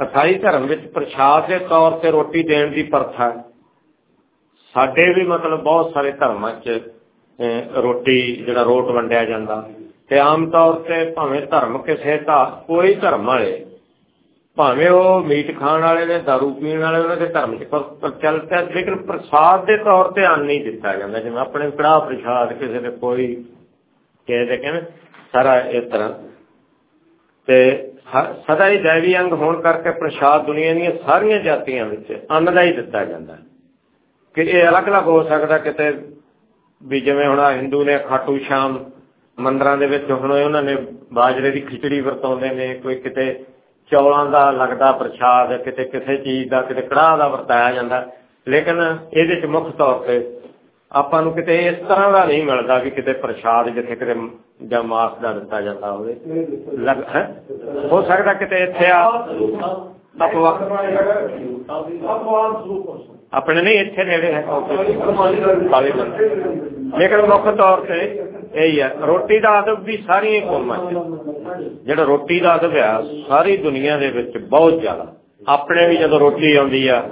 ਅਸਾਈ ਧਰਮ ਵਿੱਚ ਪ੍ਰਸ਼ਾਦ ਦੇ ਤੌਰ ਤੇ ਰੋਟੀ ਦੇਣ ਦੀ ਪ੍ਰਥਾ ਸਾਡੇ ਵੀ ਮਤਲਬ ਬਹੁਤ ਸਾਰੇ ਧਰਮਾਂ 'ਚ ਰੋਟੀ ਜਿਹੜਾ ਰੋਟ ਵੰਡਿਆ ਜਾਂਦਾ। ਤੇ ਆਮ ਤੌਰ ਤੇ ਭਾਵੇਂ ਧਰਮ ਕਿਸੇ ਦਾ, ਕੋਈ ਧਰਮ ਵਾਲੇ, ਭਾਵੇਂ ਉਹ ਮੀਟ ਖਾਣ ਵਾਲੇ ਨੇ दारू ਪੀਣ ਵਾਲੇ, ਉਹਨਾਂ ਦੇ ਧਰਮ 'ਚ ਪ੍ਰਚਲਿਤ ਹੈ ਲੇਕਿਨ ਪ੍ਰਸਾਦ ਦੇ ਤੌਰ ਤੇ ਅੰਨ ਨਹੀਂ ਦਿੱਤਾ ਜਾਂਦਾ। ਜਿਵੇਂ ਆਪਣੇ ਕੜਾਹ ਪ੍ਰਸ਼ਾਦ ਕਿਸੇ ਦੇ ਕੋਈ, ਕਿਸੇ ਦੇ ਕਹਿੰਦੇ, ਸਾਰਾ ਇਸ ਤਰ੍ਹਾਂ। ਤੇ ਸਦਾ ਹੀ ਦੇਵੀ ਅੰਗ ਹੋਣ ਕਰਕੇ ਪ੍ਰਸ਼ਾਦ ਦੁਨੀਆ ਦੀਆਂ ਸਾਰੀਆਂ ਜਾਤੀਆਂ ਵਿੱਚ ਅੰਨ ਦਾ ਹੀ ਦਿੱਤਾ ਜਾਂਦਾ। ਕਿ ਇਹ ਅਲੱਗ-ਅਲੱਗ ਹੋ ਸਕਦਾ, ਕਿਤੇ ਵੀ ਜਿਵੇਂ ਹੁਣ ਹਿੰਦੂ ਨੇ ਖਾਟੂ ਸ਼ਾਮ ਮੰਦਰਾਂ ਦੇ ਵਿੱਚ ਹੁਣ ਉਹਨਾਂ ਨੇ ਬਾਜਰੇ ਦੀ ਖਿਚੜੀ ਵਰਤਾਉਂਦੇ ਨੇ ਕੋਈ ਕਿਤੇ ਚੌਲਾਂ ਦਾ ਲੱਗਦਾ ਪ੍ਰਸ਼ਾਦ ਕਿਤੇ ਕਿਸੇ ਚੀਜ਼ ਦਾ ਕਿਤੇ ਕੜਾਹ ਦਾ ਵਰਤਾਇਆ ਜਾਂਦਾ। ਲੇਕਿਨ ਇਹਦੇ ਚ ਮੁੱਖ ਤੌਰ ਤੇ ਆਪਾਂ ਨੂੰ ਕਿਤੇ ਇਸ ਤਰ੍ਹਾਂ ਦਾ ਨਹੀਂ ਮਿਲਦਾ ਵੀ ਕਿਤੇ ਪ੍ਰਸ਼ਾਦ ਜਿੱਥੇ ਕਿਤੇ ਜਾਂ ਮਾਸ ਦਾ ਦਿੱਤਾ ਜਾਂਦਾ ਹੋਵੇ। ਹੈ? ਸਕਦਾ ਕਿਤੇ ਇੱਥੇ ਆ ਆਪਣੇ ਨਹੀਂ ਇੱਥੇ ਨੇੜੇ ਹੈ ਲੇਕਿਨ ਮੁੱਖ ਤੌਰ ਤੇ ਇਹ ਹੀ ਹੈ ਰੋਟੀ ਦਾ ਅਦਬ ਵੀ ਸਾਰੀਆਂ ਕੌਮਾਂ 'ਚ। ਜਿਹੜਾ ਰੋਟੀ ਦਾ ਅਦਬ ਆ, ਸਾਰੀ ਦੁਨੀਆ ਦੇ ਵਿੱਚ ਬਹੁਤ ਜ਼ਿਆਦਾ। ਆਪਣੇ ਵੀ ਜਦੋਂ ਰੋਟੀ ਆਉਂਦੀ ਆ,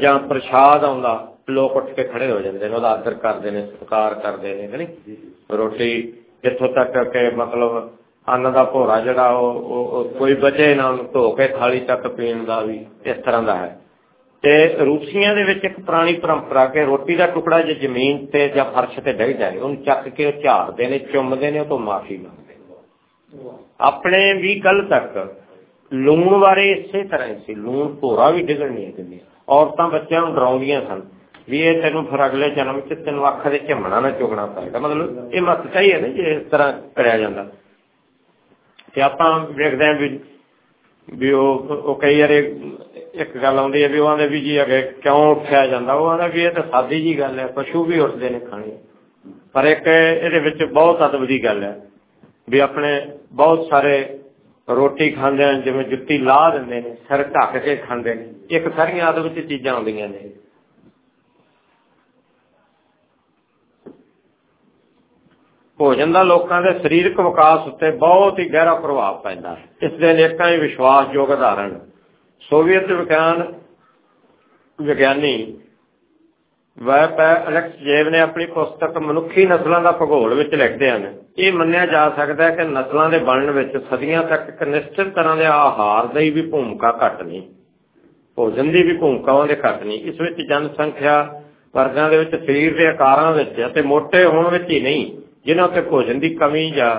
ਜਾਂ ਪ੍ਰਸ਼ਾਦ ਆਉਂਦਾ, ਲੋਕ ਉੱਠ ਕੇ ਖੜੇ ਹੋ ਜਾਂਦੇ ਨੇ, ਉਹਦਾ ਆਦਰ ਕਰਦੇ ਨੇ, ਸਤਿਕਾਰ ਕਰਦੇ ਨੇ ਨਹੀਂ ਰੋਟੀ ਇੱਥੋਂ ਤੱਕ ਕਿ ਮਤਲਬ ਅੰਨ ਦਾ ਭੋਰਾ ਜਿਹੜਾ ਉਹ ਕੋਈ ਬਚੇ ਨਾ ਉਹਨੂੰ ਧੋ ਕੇ ਥਾਲੀ ਤੱਕ ਪੀਣ ਦਾ ਵੀ ਇਸ ਤਰ੍ਹਾਂ ਦਾ ਹੈ। ਤੇ ਰੂਸੀਆਂ ਦੇ ਵਿੱਚ ਇੱਕ ਪੁਰਾਣੀ ਪਰੰਪਰਾ ਕਿ ਰੋਟੀ ਦਾ ਟੁਕੜਾ ਜੇ ਜ਼ਮੀਨ ਤੇ ਜਾਂ ਫਰਸ਼ ਤੇ ਡਿੱਗ ਜਾਏ, ਉਹਨੂੰ ਚੱਕ ਕੇ ਉਹ ਝਾੜਦੇ ਨੇ, ਚੁੰਮਦੇ ਨੇ, ਉਹ ਤੋਂ ਮਾਫੀ ਮੰਗਦੇ ਆਪਣੇ ਵੀ ਕੱਲ ਤੱਕ ਲੂਣ ਬਾਰੇ ਇਸੇ ਤਰ੍ਹਾਂ ਸੀ, ਲੂਣ ਭੋਰਾ ਵੀ ਡਿੱਗਣ ਨਹੀਂ ਦਿੰਦੇ। ਔਰਤਾਂ ਬੱਚਿਆਂ ਨੂੰ ਡਰਾਉਂਦੀਆਂ ਸਨ ਵੀ ਇਹ ਤੈਨੂੰ ਫਿਰ ਅਗਲੇ ਜਨਮ ਚ ਤੈਨੂੰ ਅੱਖ ਦੇ ਝਮਣਾ ਨਾ ਚੁਗਣਾ ਪਏਗਾ। ਮਤਲਬ ਇਹ ਮਤ ਚਾਹੀ ਹੈ ਨਾ ਜੇ ਇਸ ਤਰ੍ਹਾਂ ਕਰਿਆ ਜਾਂਦਾ। ਤੇ ਆਪਾਂ ਵੇਖਦੇ ਆਂ ਵੀ ਉਹ ਕਈ ਵਾਰ ਇੱਕ ਗੱਲ ਆਉਂਦੀ ਹੈ ਵੀ ਉਹ ਆਂਦੇ ਵੀ ਜੀ ਅਗੇ ਕਿਉਂ ਉੱਠਿਆ ਜਾਂਦਾ, ਉਹ ਆਂਦਾ ਵੀ ਇਹ ਤਾਂ ਸਾਦੀ ਜੀ ਗੱਲ ਹੈ, ਪਸ਼ੂ ਵੀ ਉੱਠਦੇ ਨੇ ਖਾਣੇ। ਪਰ ਇੱਕ ਇਹਦੇ ਵਿੱਚ ਬਹੁਤ ਅਦਬ ਦੀ ਗੱਲ ਹੈ ਵੀ ਆਪਣੇ ਬਹੁਤ ਸਾਰੇ ਰੋਟੀ ਖਾਂਦੇ ਹਨ, ਜਿਵੇਂ ਜੁੱਤੀ ਲਾ ਦਿੰਦੇ ਨੇ, ਸਿਰ ਢੱਕ ਕੇ ਖਾਂਦੇ ਨੇ, ਇੱਕ ਸਾਰੀਆਂ ਅਦਬ ਵਿੱਚ ਚੀਜ਼ਾਂ ਆਉਂਦੀਆਂ ਨੇ। ਭੋਜਨ ਦਾ ਲੋਕਾਂ ਦੇ ਸਰੀਰਕ ਵਿਕਾਸ ਉੱਤੇ ਬਹੁਤ ਹੀ ਗਹਿਰਾ ਪ੍ਰਭਾਵ ਪੈਂਦਾ। ਇਸ ਦੇ ਅਨੇਕਾਂ ਹੀ ਵਿਸ਼ਵਾਸਯੋਗ ਉਦਾਹਰਣ। ਸੋਵੀਅਤ ਵਿਗਿਆਨ ਵਿਗਿਆਨੀ ਵੈਪ ਅਲੈਕਸਜੇਵ ਨੇ ਆਪਣੀ ਪੁਸਤਕ ਮਨੁੱਖੀ ਨਸਲਾਂ ਦਾ ਭੂਗੋਲ ਵਿੱਚ ਲਿਖਦੇ ਹਨ। ਇਹ ਮੰਨਿਆ ਜਾ ਸਕਦਾ ਹੈ ਕਿ ਨਸਲਾਂ ਦੇ ਬਣਨ ਵਿੱਚ ਸਦੀਆਂ ਤੱਕ ਇੱਕ ਨਿਸ਼ਚਿਤ ਤਰ੍ਹਾਂ ਦੇ ਆਹਾਰ ਦੀ ਵੀ ਭੂਮਿਕਾ ਘੱਟ ਨਹੀਂ, ਭੋਜਨ ਦੀ ਵੀ ਭੂਮਿਕਾ ਉਹਦੇ ਘੱਟ ਨਹੀਂ। ਇਸ ਵਿੱਚ ਜਨਸੰਖਿਆ ਵਰਗਾਂ ਦੇ ਵਿੱਚ ਸਰੀਰ ਦੇ ਆਕਾਰਾਂ ਵਿੱਚ ਅਤੇ ਮੋਟੇ ਹੋਣ ਵਿੱਚ ਹੀ ਨਹੀਂ, ਜਿਨ੍ਹਾਂ ਤੇ ਭੋਜਨ ਦੀ ਕਮੀ ਜਾਂ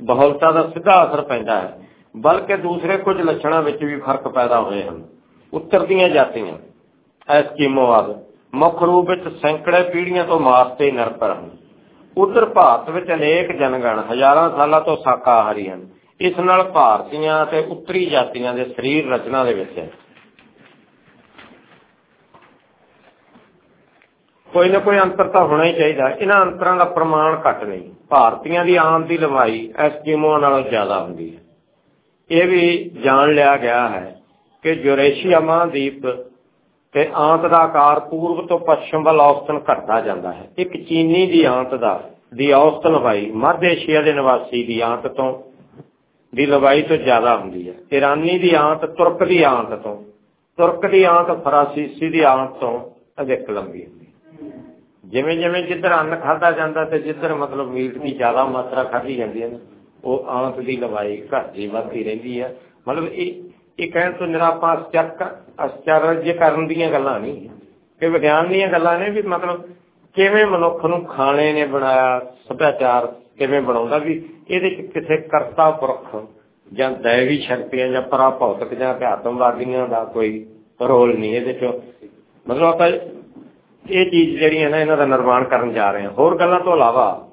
ਬਹੁਲਤਾ ਦਾ ਸਿੱਧਾ ਅਸਰ ਪੈਂਦਾ ਹੈ। ਬਲਕਿ ਦੂਸਰੇ ਕੁਝ ਲੱਛਣਾਂ ਵਿੱਚ ਵੀ ਫ਼ਰਕ ਪੈਦਾ ਹੋਏ ਹਨ। ਉੱਤਰ ਦੀਆਂ ਜਾਤੀਆਂ, ਐਸਕੀਮੋ ਮੁੱਖ ਰੂਪ ਵਿੱਚ ਸੈਂਕੜੇ ਪੀੜ੍ਹੀਆਂ ਤੋਂ ਮਾਸ ਨਿਰਭਰ ਹਨ। ਉਧਰ ਭਾਰਤ ਵਿੱਚ ਅਨੇਕ ਜਨਗਣ ਹਜ਼ਾਰਾਂ ਸਾਲਾਂ ਤੋਂ ਸ਼ਾਕਾਹਾਰੀ ਹਨ। ਇਸ ਨਾਲ ਭਾਰਤੀਆਂ ਤੇ ਉੱਤਰੀ ਜਾਤੀਆਂ ਦੇ ਸਰੀਰ ਰਚਨਾ ਦੇ ਵਿੱਚ ਕੋਈ ਨਾ ਕੋਈ ਅੰਤਰ ਤਾਂ ਹੋਣਾ ਹੀ ਚਾਹੀਦਾ। ਇਹਨਾਂ ਅੰਤਰਾਂ ਦਾ ਪ੍ਰਮਾਣ ਘੱਟ ਨਹੀਂ। ਭਾਰਤੀਆਂ ਦੀ ਆਮ ਦੀ ਲਵਾਈ ਐਸਕੀਮੋਆਂ ਨਾਲੋਂ ਜ਼ਿਆਦਾ ਹੁੰਦੀ ਹੈ। ਇਹ ਵੀ ਜਾਣ ਲਿਆ ਗਿਆ ਹੈ ਕਿ ਯੂਰੇਸ਼ੀਆ ਮਹਾਦੀਪ ਤੇ ਆਂਤ ਦਾ ਆਕਾਰ ਪੂਰਬ ਤੋਂ ਪੱਛਮ ਵੱਲ ਔਸਤਨ ਘਟਦਾ ਜਾਂਦਾ ਹੈ। ਇੱਕ ਚੀਨੀ ਦੀ ਆਂਤ ਦਾ, ਦੀ ਔਸਤ ਲੰਬਾਈ ਮੱਧ ਏਸ਼ੀਆ ਦੇ ਨਿਵਾਸੀ ਦੀ ਆਂਤ ਤੋਂ, ਦੀ ਲੰਬਾਈ ਤੋਂ ਜ਼ਿਆਦਾ ਹੁੰਦੀ ਹੈ। ਇਰਾਨੀ ਦੀ ਆਂਤ, ਤੁਰਕ ਦੀ ਆਂਤ ਤੋਂ, ਤੁਰਕ ਦੀ ਆਂਤ, ਫਰਾਂਸੀਸੀ ਦੀ ਆਂਤ ਤੋਂ ਅਧਿਕ ਲੰਬੀ ਹੁੰਦੀ ਹੈ। ਜਿਵੇਂ ਜਿਵੇਂ ਜਿੱਧਰ ਅੰਨ ਖਾਦਾ ਜਾਂਦਾ ਤੇ ਜਿੱਧਰ ਮਤਲਬ ਮੀਟ ਦੀ ਜ਼ਿਆਦਾ ਮਾਤਰਾ ਖਾਧੀ ਜਾਂਦੀ ਹੈ ਨਾ। ਉਹ ਆਂਤ ਦੀ ਲੰਬਾਈ ਘੱਟਦੀ ਵੱਧਦੀ ਰਹਿੰਦੀ ਹੈ ਮਤਲਬ ਇਹ ਇਹ ਕਹਿਣ ਤੋਂ ਨਿਰਾ ਆਪਾਂ ਅਸਚਰਕ ਕਰਨ ਦੀਆਂ ਗੱਲਾਂ ਨਹੀਂ। ਕਿ ਵਿਗਿਆਨ ਦੀਆਂ ਗੱਲਾਂ ਨੇ ਵੀ ਮਤਲਬ ਕਿਵੇਂ ਮਨੁੱਖ ਨੂੰ ਖਾਣੇ ਨੇ ਬਣਾਇਆ, ਸੱਭਿਆਚਾਰ ਕਿਵੇਂ ਬਣਾਉਂਦਾ ਵੀ ਇਹਦੇ ਚ ਕਿਸੇ ਕਰਤਾ ਪੁਰਖ ਜਾਂ ਦੈਵੀ ਸ਼ਕਤੀਆਂ ਜਾਂ ਪਰਾਭੌਤਿਕ ਜਾਂ ਅਧਿਆਤਮਵਾਦੀਆਂ ਦਾ ਕੋਈ ਰੋਲ ਨਹੀਂ ਇਹਦੇ ਚ। ਮਤਲਬ ਆਪਾਂ ਇਹ ਚੀਜ਼ ਜਿਹੜੀਆਂ ਨੇ ਇਹਨਾਂ ਦਾ ਨਿਰਮਾਣ ਕਰਨ ਜਾ ਰਹੇ ਹਾਂ। ਹੋਰ ਗੱਲਾਂ ਤੋਂ ਇਲਾਵਾ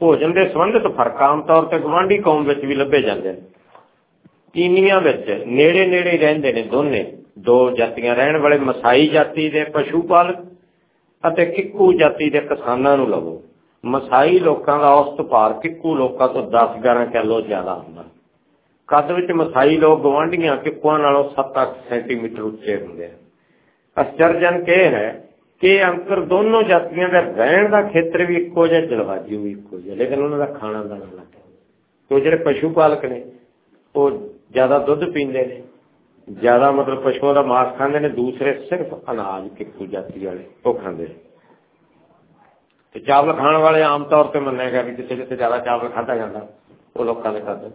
ਭੋਜਨ ਦੇ ਸੰਬੰਧਿਤ ਫ਼ਰਕ ਆਮ ਤੌਰ ਤੇ ਗਵਾਂਢੀ ਕੌਮ ਵਿੱਚ ਵੀ ਲੱਭੇ ਜਾਂਦੇ ਨੇ। ਕੀਨੀਆਂ ਵਿੱਚ ਨੇੜੇ ਨੇੜੇ ਰਹਿੰਦੇ ਨੇ ਦੋਨੇ। ਦੋ ਜਾਤੀਆਂ ਰਹਿਣ ਵਾਲੇ ਮਸਾਈ ਜਾਤੀ ਦੇ ਪਸ਼ੂ ਪਾਲਕ ਅਤੇ ਕਿੱਕੂ ਜਾਤੀ ਦੇ ਕਿਸਾਨਾਂ ਨੂੰ ਲਵੋ। ਮਸਾਈ ਲੋਕਾਂ ਦਾ ਔਸਤ ਭਾਰ ਕਿੱਕੂ ਲੋਕਾਂ ਤੋਂ 10-11 ਕਿਲੋ ਜ਼ਿਆਦਾ ਹੁੰਦਾ। ਕੱਦ ਵਿੱਚ ਮਸਾਈ ਲੋਕ ਗਵਾਂਢੀਆਂ ਕਿੱਕੂਆਂ ਨਾਲੋਂ 7-8 ਸੈਂਟੀਮੀਟਰ ਉੱਚੇ ਹੁੰਦੇ ਆ। ਅਚਰਜਨ ਕੇ ਹੈ? ਕਿ ਅੰਤਰ ਦੋਨੋਂ ਜਾਤੀਆਂ ਦਾ ਰਹਿਣ ਦਾ ਖੇਤਰ ਵੀ ਇੱਕੋ ਜਿਹਾ ਜਲਵਾਯੂ ਵੀ ਇੱਕੋ ਜਿਹਾ, ਲੇਕਿਨ ਉਹਨਾਂ ਦਾ ਖਾਣਾ ਦਾ ਅਲੱਗ ਹੈ ਜਿਹੜੇ ਪਸ਼ੂ ਪਾਲਕ ਨੇ, ਉਹ ਜ਼ਿਆਦਾ ਦੁੱਧ ਪੀਂਦੇ ਨੇ, ਜ਼ਿਆਦਾ ਮਤਲਬ ਪਸ਼ੂਆਂ ਦਾ ਮਾਸ ਖਾਂਦੇ ਨੇ, ਦੂਸਰੇ ਸਿਰਫ ਅਨਾਜ ਕਿੱਕੂ ਜਾਤੀ ਵਾਲੇ, ਉਹ ਖਾਂਦੇ ਨੇ। ਤੇ ਚਾਵਲ ਖਾਣ ਵਾਲੇ ਆਮ ਤੌਰ ਤੇ ਮੰਨਿਆ ਗਿਆ ਕਿ ਜਿੱਥੇ ਜਿੱਥੇ ਜ਼ਿਆਦਾ ਚਾਵਲ ਖਾਦਾ ਜਾਂਦਾ, ਉਹ ਲੋਕਾਂ ਦੇ ਕੱਦ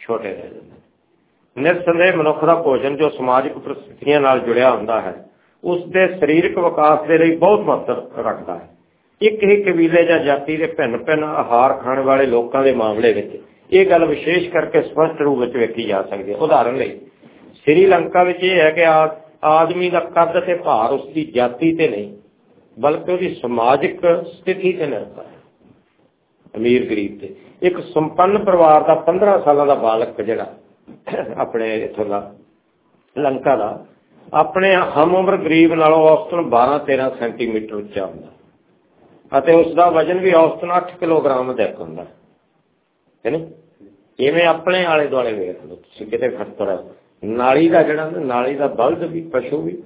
ਛੋਟੇ ਰਹਿ ਜਾਂਦੇ ਨਿਰਸੰਦੇਹ ਮਨੁੱਖ ਦਾ ਭੋਜਨ ਜੋ ਸਮਾਜਿਕ ਪ੍ਰਸਥਿਤੀਆਂ ਨਾਲ ਜੁੜਿਆ ਹੁੰਦਾ ਹੈ ਉਸ ਦੇ ਸਰੀਰਕ ਵਿਕਾਸ ਦੇ ਲਈ ਬਹੁਤ ਮਹੱਤਵ ਰੱਖਦਾ ਹੈ। ਇੱਕ ਹੀ ਕਬੀਲੇ ਜਾਂ ਜਾਤੀ ਦੇ ਭਿੰਨ ਭਿੰਨ ਆਹਾਰ ਖਾਣ ਵਾਲੇ ਲੋਕਾਂ ਦੇ ਮਾਮਲੇ ਵਿੱਚ ਇਹ ਗੱਲ ਵਿਸ਼ੇਸ਼ ਕਰਕੇ ਸਪਸ਼ਟ ਰੂਪ ਵਿੱਚ ਵੇਖੀ ਜਾ ਸਕਦੀ ਹੈ। ਉਦਾਹਰਨ ਲਈ ਸ੍ਰੀਲੰਕਾ ਵਿੱਚ ਇਹ ਹੈ ਕਿ ਆਦਮੀ ਦਾ ਕੱਦ ਤੇ ਭਾਰ ਉਸ ਦੀ ਜਾਤੀ ਤੇ ਨਹੀਂ, ਬਲਕਿ ਉਹਦੀ ਸਮਾਜਿਕ ਸਥਿਤੀ ਤੇ ਨਿਰਭਰ ਹੈ। ਅਮੀਰ ਗਰੀਬ ਤੇ। ਇੱਕ ਸੰਪੰਨ ਪਰਿਵਾਰ ਦਾ 15 ਸਾਲਾਂ ਦਾ ਬਾਲਕ ਜਿਹੜਾ ਆਪਣੇ ਇਥੋਂ ਦਾ, ਲੰਕਾ ਦਾ ਆਪਣੇ ਹਮ ਉਮਰ ਗਰੀਬ ਨਾਲੋਂ ਔਸਤਨ 12-13 ਸੈਂਟੀਮੀਟਰ ਉੱਚਾ ਹੁੰਦਾ। ਅਤੇ ਉਸ ਦਾ ਵਜ਼ਨ ਵੀ ਔਸਤਨ 8 ਕਿਲੋਗ੍ਰਾਮ ਦਾ ਹੁੰਦਾ। ਹੈ ਨਾ? ਜਿਵੇਂ ਆਪਣੇ ਆਲੇ ਦੁਆਲੇ ਵੇਖ ਲਓ, ਤੁਸੀਂ ਕਿਤੇ ਖਤਰਾ ਨਾਲੀ ਦਾ ਜਿਹੜਾ ਨਾਲੀ ਦਾ ਬਲਦ ਵੀ, ਪਸ਼ੂ ਵੀ